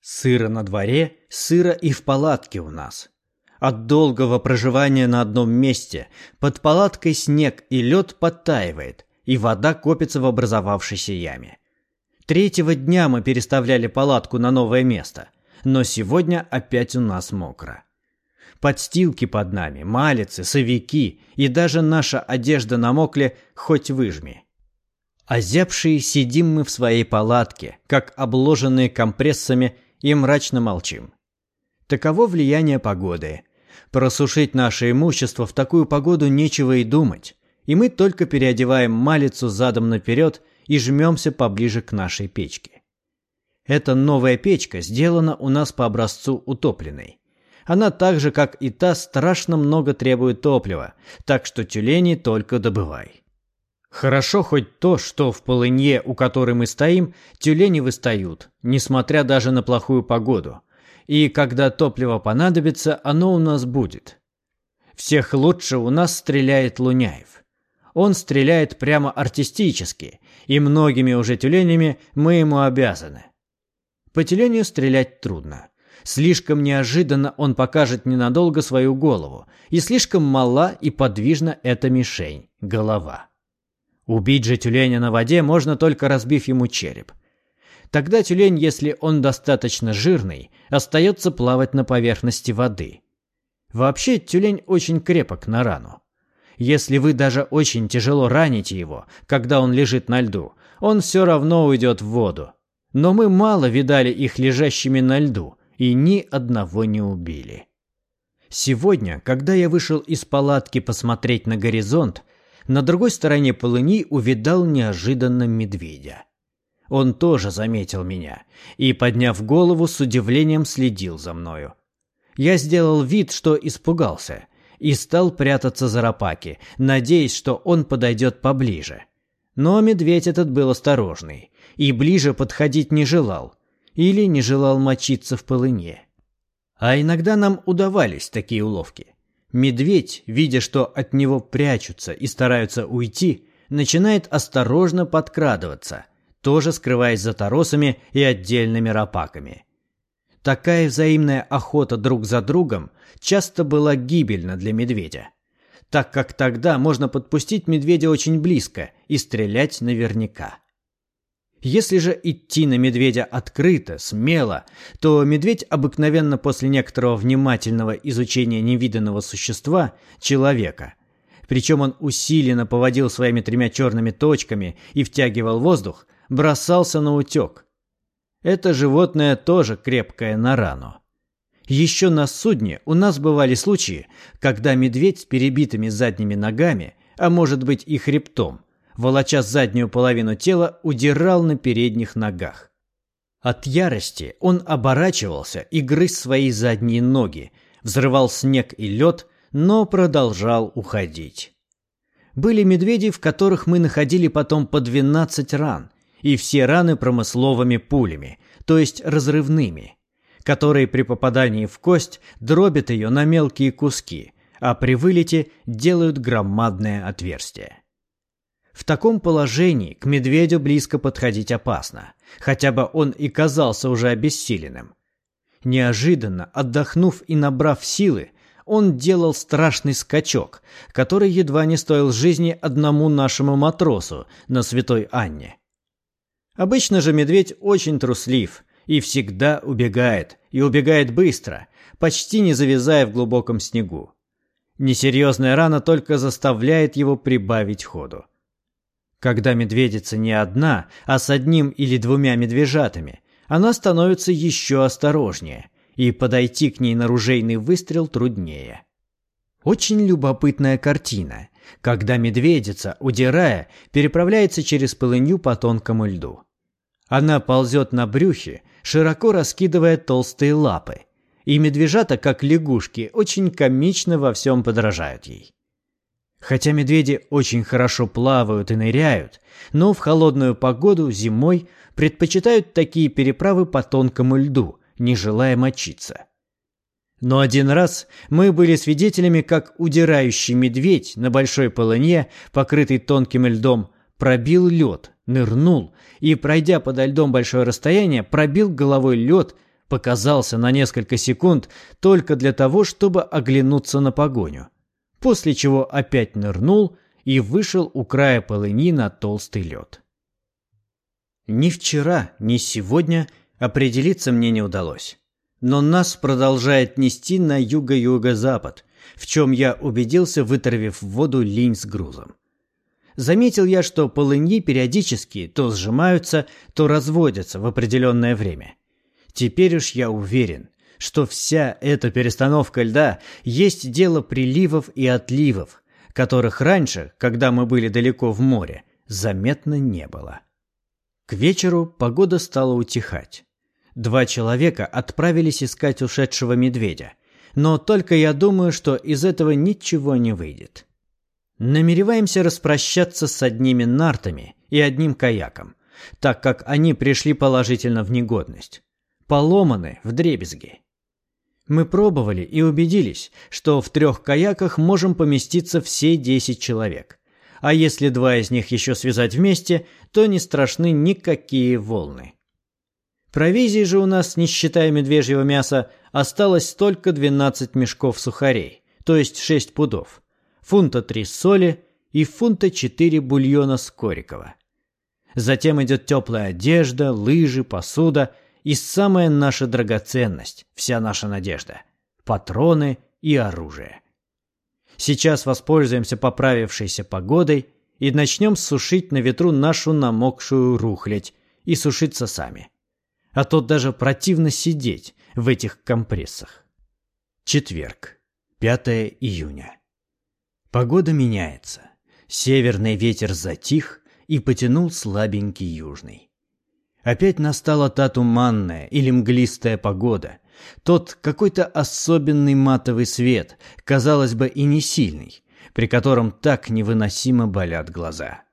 Сыро на дворе, сыро и в палатке у нас. От долгого проживания на одном месте под палаткой снег и лед подтаивает, и вода копится в образовавшейся яме. Третьего дня мы переставляли палатку на новое место, но сегодня опять у нас мокро. Подстилки под нами, малицы, совики и даже наша одежда намокли, хоть выжми. Озябшие сидим мы в своей палатке, как обложенные компрессами, и мрачно молчим. Таково влияние погоды. Просушить наше имущество в такую погоду нечего и думать, и мы только переодеваем малицу задом наперед и жмемся поближе к нашей печке. Эта новая печка сделана у нас по образцу утопленной. Она так же, как и та, страшно много требует топлива, так что тюлени только добывай. Хорошо хоть то, что в полынье, у которой мы стоим, тюлени выстают, несмотря даже на плохую погоду. И когда топливо понадобится, оно у нас будет. Всех лучше у нас стреляет Луняев. Он стреляет прямо артистически, и многими уже тюленями мы ему обязаны. По тюленю стрелять трудно. Слишком неожиданно он покажет ненадолго свою голову, и слишком мала и подвижна эта мишень – голова. Убить же тюленя на воде можно только разбив ему череп. Тогда тюлень, если он достаточно жирный, остается плавать на поверхности воды. Вообще тюлень очень крепок на рану. Если вы даже очень тяжело раните его, когда он лежит на льду, он все равно уйдет в воду. Но мы мало видали их лежащими на льду – и ни одного не убили. Сегодня, когда я вышел из палатки посмотреть на горизонт, на другой стороне полыни увидал неожиданно медведя. Он тоже заметил меня и, подняв голову, с удивлением следил за мною. Я сделал вид, что испугался, и стал прятаться за рапаки, надеясь, что он подойдет поближе. Но медведь этот был осторожный и ближе подходить не желал, или не желал мочиться в полыне. А иногда нам удавались такие уловки. Медведь, видя, что от него прячутся и стараются уйти, начинает осторожно подкрадываться, тоже скрываясь за торосами и отдельными рапаками. Такая взаимная охота друг за другом часто была гибельна для медведя, так как тогда можно подпустить медведя очень близко и стрелять наверняка. Если же идти на медведя открыто, смело, то медведь обыкновенно после некоторого внимательного изучения невиданного существа, человека, причем он усиленно поводил своими тремя черными точками и втягивал воздух, бросался на утек. Это животное тоже крепкое на рану. Еще на судне у нас бывали случаи, когда медведь с перебитыми задними ногами, а может быть и хребтом, волоча заднюю половину тела, удирал на передних ногах. От ярости он оборачивался и грыз свои задние ноги, взрывал снег и лед, но продолжал уходить. Были медведи, в которых мы находили потом по 12 ран, и все раны промысловыми пулями, то есть разрывными, которые при попадании в кость дробят ее на мелкие куски, а при вылете делают громадное отверстие. В таком положении к медведю близко подходить опасно, хотя бы он и казался уже обессиленным. Неожиданно, отдохнув и набрав силы, он делал страшный скачок, который едва не стоил жизни одному нашему матросу на Святой Анне. Обычно же медведь очень труслив и всегда убегает, и убегает быстро, почти не завязая в глубоком снегу. Несерьезная рана только заставляет его прибавить ходу. Когда медведица не одна, а с одним или двумя медвежатами, она становится еще осторожнее, и подойти к ней на ружейный выстрел труднее. Очень любопытная картина, когда медведица, удирая, переправляется через полынью по тонкому льду. Она ползет на брюхе, широко раскидывая толстые лапы, и медвежата, как лягушки, очень комично во всем подражают ей. Хотя медведи очень хорошо плавают и ныряют, но в холодную погоду зимой предпочитают такие переправы по тонкому льду, не желая мочиться. Но один раз мы были свидетелями, как удирающий медведь на большой полыне, покрытый тонким льдом, пробил лед, нырнул и, пройдя подо льдом большое расстояние, пробил головой лед, показался на несколько секунд только для того, чтобы оглянуться на погоню, после чего опять нырнул и вышел у края полыни на толстый лед. Ни вчера, ни сегодня определиться мне не удалось. Но нас продолжает нести на юго-юго-запад, в чем я убедился, вытравив в воду линь с грузом. Заметил я, что полыньи периодически то сжимаются, то разводятся в определенное время. Теперь уж я уверен, что вся эта перестановка льда есть дело приливов и отливов, которых раньше, когда мы были далеко в море, заметно не было. К вечеру погода стала утихать. Два человека отправились искать ушедшего медведя, но только я думаю, что из этого ничего не выйдет. Намереваемся распрощаться с одними нартами и одним каяком, так как они пришли положительно в негодность. Поломаны в дребезги. Мы пробовали и убедились, что в трех каяках можем поместиться все десять человек. А если два из них еще связать вместе, то не страшны никакие волны. Провизии же у нас, не считая медвежьего мяса, осталось только 12 мешков сухарей, то есть 6 пудов фунта три соли и фунта четыре бульона Скорикова. Затем идет теплая одежда, лыжи, посуда и самая наша драгоценность, вся наша надежда – патроны и оружие. Сейчас воспользуемся поправившейся погодой и начнем сушить на ветру нашу намокшую рухлядь и сушиться сами. А то даже противно сидеть в этих компрессах. Четверг, 5 июня. Погода меняется. Северный ветер затих и потянул слабенький южный. Опять настала та туманная или мглистая погода. Тот какой-то особенный матовый свет, казалось бы, и не сильный, при котором так невыносимо болят глаза.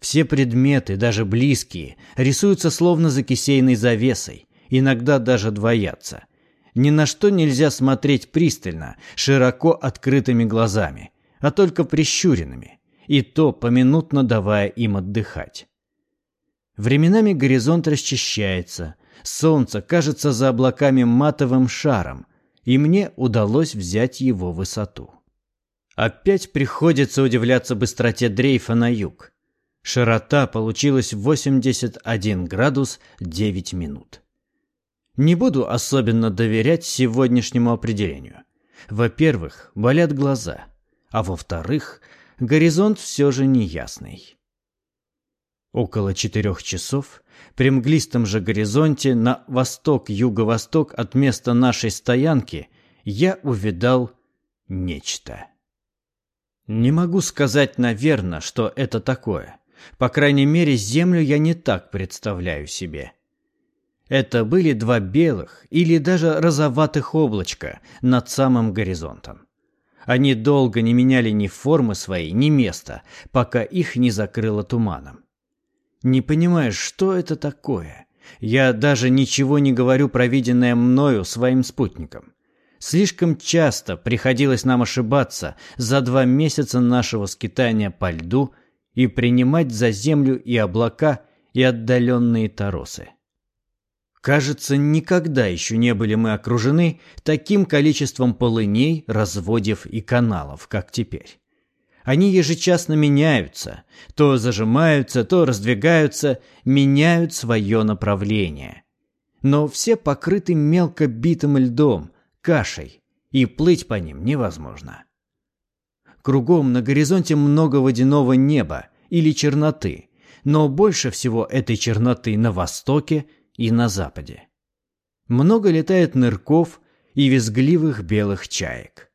Все предметы, даже близкие, рисуются словно за кисейной завесой, иногда даже двоятся. Ни на что нельзя смотреть пристально, широко открытыми глазами – а только прищуренными, и то поминутно давая им отдыхать. Временами горизонт расчищается, солнце кажется за облаками матовым шаром, и мне удалось взять его высоту. Опять приходится удивляться быстроте дрейфа на юг. Широта получилась 81 градус 9 минут. Не буду особенно доверять сегодняшнему определению. Во-первых, болят глаза а во-вторых, горизонт все же неясный. Около четырех часов при мглистом же горизонте на восток-юго-восток от места нашей стоянки я увидал нечто. Не могу сказать, наверное, что это такое. По крайней мере, землю я не так представляю себе. Это были два белых или даже розоватых облачка над самым горизонтом. Они долго не меняли ни формы своей, ни места, пока их не закрыло туманом. Не понимаешь, что это такое? Я даже ничего не говорю про виденное мною своим спутникам. Слишком часто приходилось нам ошибаться за два месяца нашего скитания по льду и принимать за землю и облака, и отдаленные торосы. Кажется, никогда еще не были мы окружены таким количеством полыней, разводев и каналов, как теперь. Они ежечасно меняются, то зажимаются, то раздвигаются, меняют свое направление. Но все покрыты мелко битым льдом, кашей, и плыть по ним невозможно. Кругом на горизонте много водяного неба или черноты, но больше всего этой черноты на востоке – и на западе. Много летает нырков и визгливых белых чаек.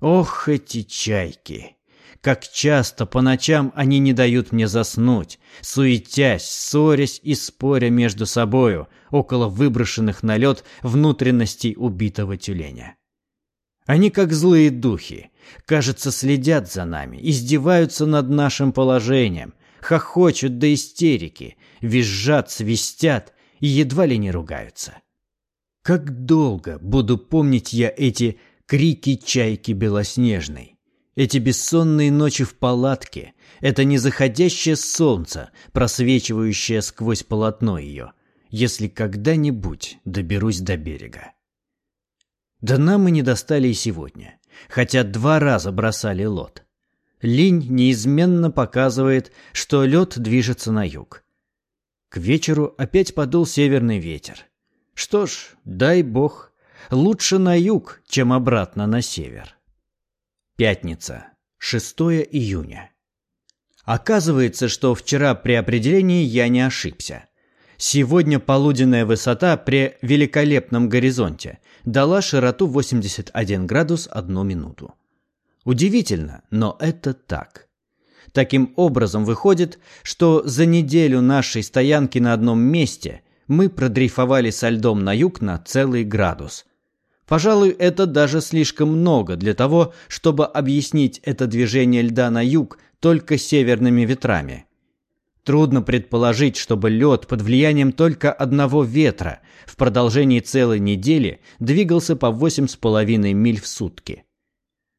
Ох, эти чайки! Как часто по ночам они не дают мне заснуть, суетясь, ссорясь и споря между собою около выброшенных на лед внутренностей убитого тюленя. Они как злые духи, кажется, следят за нами, издеваются над нашим положением, хохочут до истерики, визжат, свистят и едва ли не ругаются. Как долго буду помнить я эти крики чайки белоснежной, эти бессонные ночи в палатке, это незаходящее солнце, просвечивающее сквозь полотно ее, если когда-нибудь доберусь до берега. Дна мы не достали и сегодня, хотя два раза бросали лот. Линь неизменно показывает, что лед движется на юг. К вечеру опять подул северный ветер. Что ж, дай бог, лучше на юг, чем обратно на север. Пятница, 6 июня. Оказывается, что вчера при определении я не ошибся. Сегодня полуденная высота при великолепном горизонте дала широту 81 градус 1 минуту. Удивительно, но это так. Таким образом выходит, что за неделю нашей стоянки на одном месте мы продрейфовали со льдом на юг на целый градус. Пожалуй, это даже слишком много для того, чтобы объяснить это движение льда на юг только северными ветрами. Трудно предположить, чтобы лед под влиянием только одного ветра в продолжении целой недели двигался по 8,5 миль в сутки.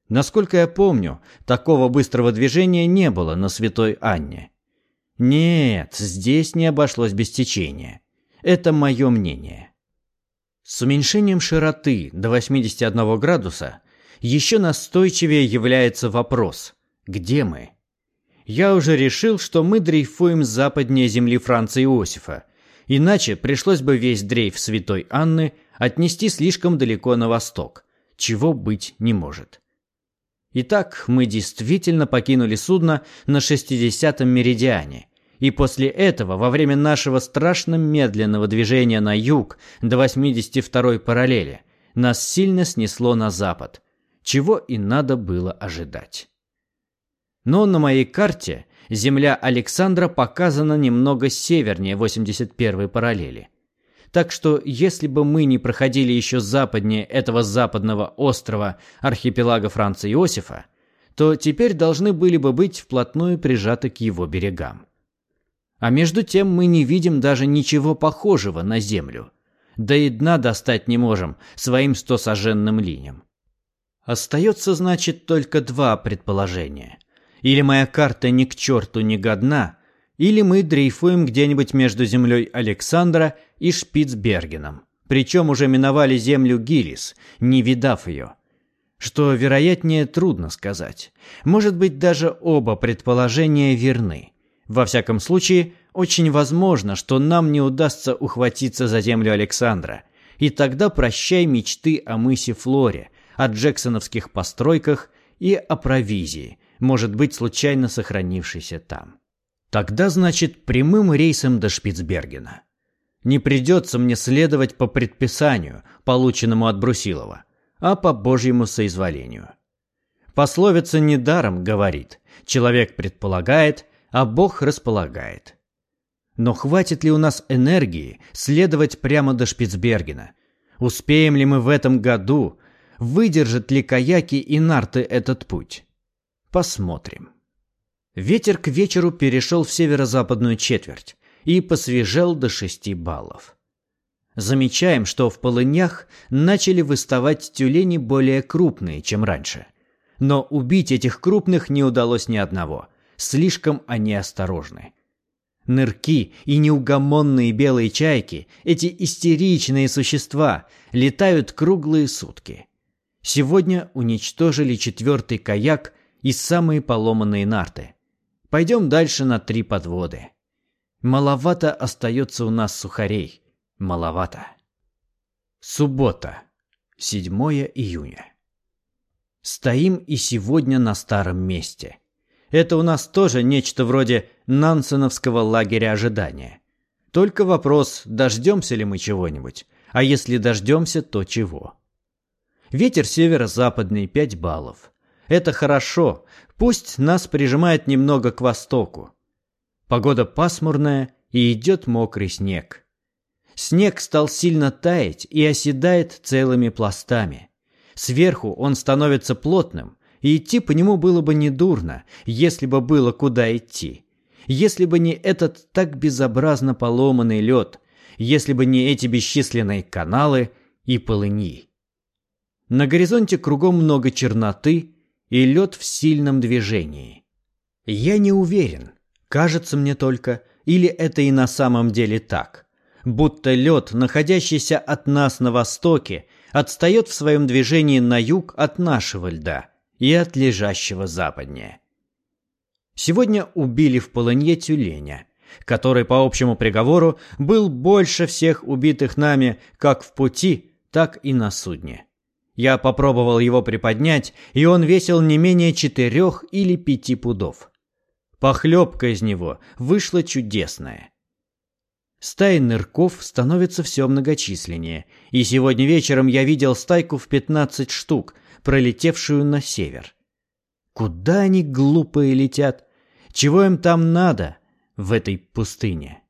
Насколько я помню, такого быстрого движения не было на Святой Анне. Нет, здесь не обошлось без течения. Это мое мнение. С уменьшением широты до 81 градуса еще настойчивее является вопрос «Где мы?». Я уже решил, что мы дрейфуем западнее земли Франца Иосифа, иначе пришлось бы весь дрейф Святой Анны отнести слишком далеко на восток, чего быть не может. Итак, мы действительно покинули судно на 60-м меридиане, и после этого, во время нашего страшно медленного движения на юг до 82-й параллели, нас сильно снесло на запад, чего и надо было ожидать. Но на моей карте земля Александра показана немного севернее 81-й параллели. Так что если бы мы не проходили еще западнее этого западного острова архипелага Франца Иосифа, то теперь должны были бы быть вплотную прижаты к его берегам. А между тем мы не видим даже ничего похожего на Землю. Да и дна достать не можем своим стосоженным линиям. Остается, значит, только два предположения. Или моя карта ни к черту не годна, или мы дрейфуем где-нибудь между землей Александра и Шпицбергеном. Причем уже миновали землю Гиллис, не видав ее. Что, вероятнее, трудно сказать. Может быть, даже оба предположения верны. Во всяком случае, очень возможно, что нам не удастся ухватиться за землю Александра. И тогда прощай мечты о мысе Флоре, о джексоновских постройках и о провизии, может быть случайно сохранившийся там. Тогда, значит, прямым рейсом до Шпицбергена. Не придется мне следовать по предписанию, полученному от Брусилова, а по Божьему соизволению. Пословица недаром говорит «человек предполагает, а Бог располагает». Но хватит ли у нас энергии следовать прямо до Шпицбергена? Успеем ли мы в этом году? Выдержат ли каяки и нарты этот путь? Посмотрим. Ветер к вечеру перешел в северо-западную четверть и посвежел до 6 баллов. Замечаем, что в полынях начали выставать тюлени более крупные, чем раньше. Но убить этих крупных не удалось ни одного. Слишком они осторожны. Нырки и неугомонные белые чайки, эти истеричные существа, летают круглые сутки. Сегодня уничтожили четвертый каяк и самые поломанные нарты. Пойдем дальше на три подводы. Маловато остается у нас сухарей. Маловато. Суббота. 7 июня. Стоим и сегодня на старом месте. Это у нас тоже нечто вроде нансеновского лагеря ожидания. Только вопрос, дождемся ли мы чего-нибудь. А если дождемся, то чего? Ветер северо-западный 5 баллов. Это хорошо, пусть нас прижимает немного к востоку. Погода пасмурная и идет мокрый снег. Снег стал сильно таять и оседает целыми пластами. Сверху он становится плотным, и идти по нему было бы недурно, если бы было куда идти. Если бы не этот так безобразно поломанный лед, если бы не эти бесчисленные каналы и полыни. На горизонте кругом много черноты, и лед в сильном движении. Я не уверен, кажется мне только, или это и на самом деле так. Будто лед, находящийся от нас на востоке, отстает в своем движении на юг от нашего льда и от лежащего западнее. Сегодня убили в полынье тюленя, который по общему приговору был больше всех убитых нами как в пути, так и на судне. Я попробовал его приподнять, и он весил не менее четырех или пяти пудов. Похлебка из него вышла чудесная. Стаи нырков становятся все многочисленнее, и сегодня вечером я видел стайку в пятнадцать штук, пролетевшую на север. Куда они глупые летят? Чего им там надо в этой пустыне?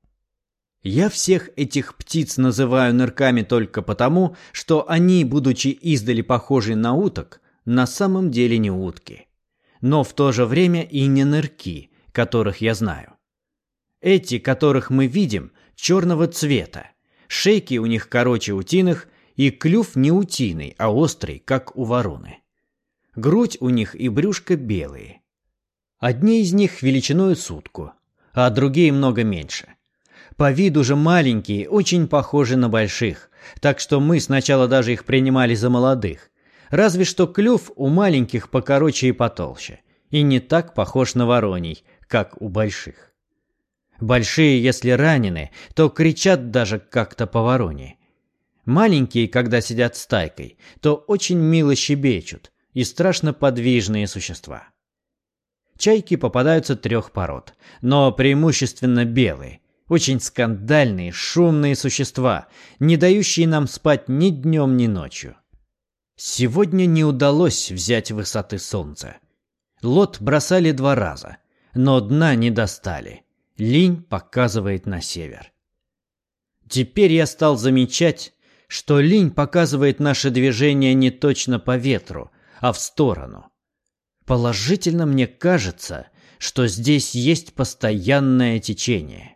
Я всех этих птиц называю нырками только потому, что они, будучи издали похожи на уток, на самом деле не утки. Но в то же время и не нырки, которых я знаю. Эти, которых мы видим, черного цвета. Шейки у них короче утиных, и клюв не утиный, а острый, как у вороны. Грудь у них и брюшко белые. Одни из них величиной сутку, а другие много меньше. По виду же маленькие, очень похожи на больших, так что мы сначала даже их принимали за молодых. Разве что клюв у маленьких покороче и потолще, и не так похож на вороний, как у больших. Большие, если ранены, то кричат даже как-то по вороне. Маленькие, когда сидят стайкой, то очень мило щебечут и страшно подвижные существа. Чайки попадаются трех пород, но преимущественно белые, очень скандальные, шумные существа, не дающие нам спать ни днем, ни ночью. Сегодня не удалось взять высоты солнца. Лот бросали два раза, но дна не достали. Линь показывает на север. Теперь я стал замечать, что линь показывает наше движение не точно по ветру, а в сторону. Положительно мне кажется, что здесь есть постоянное течение.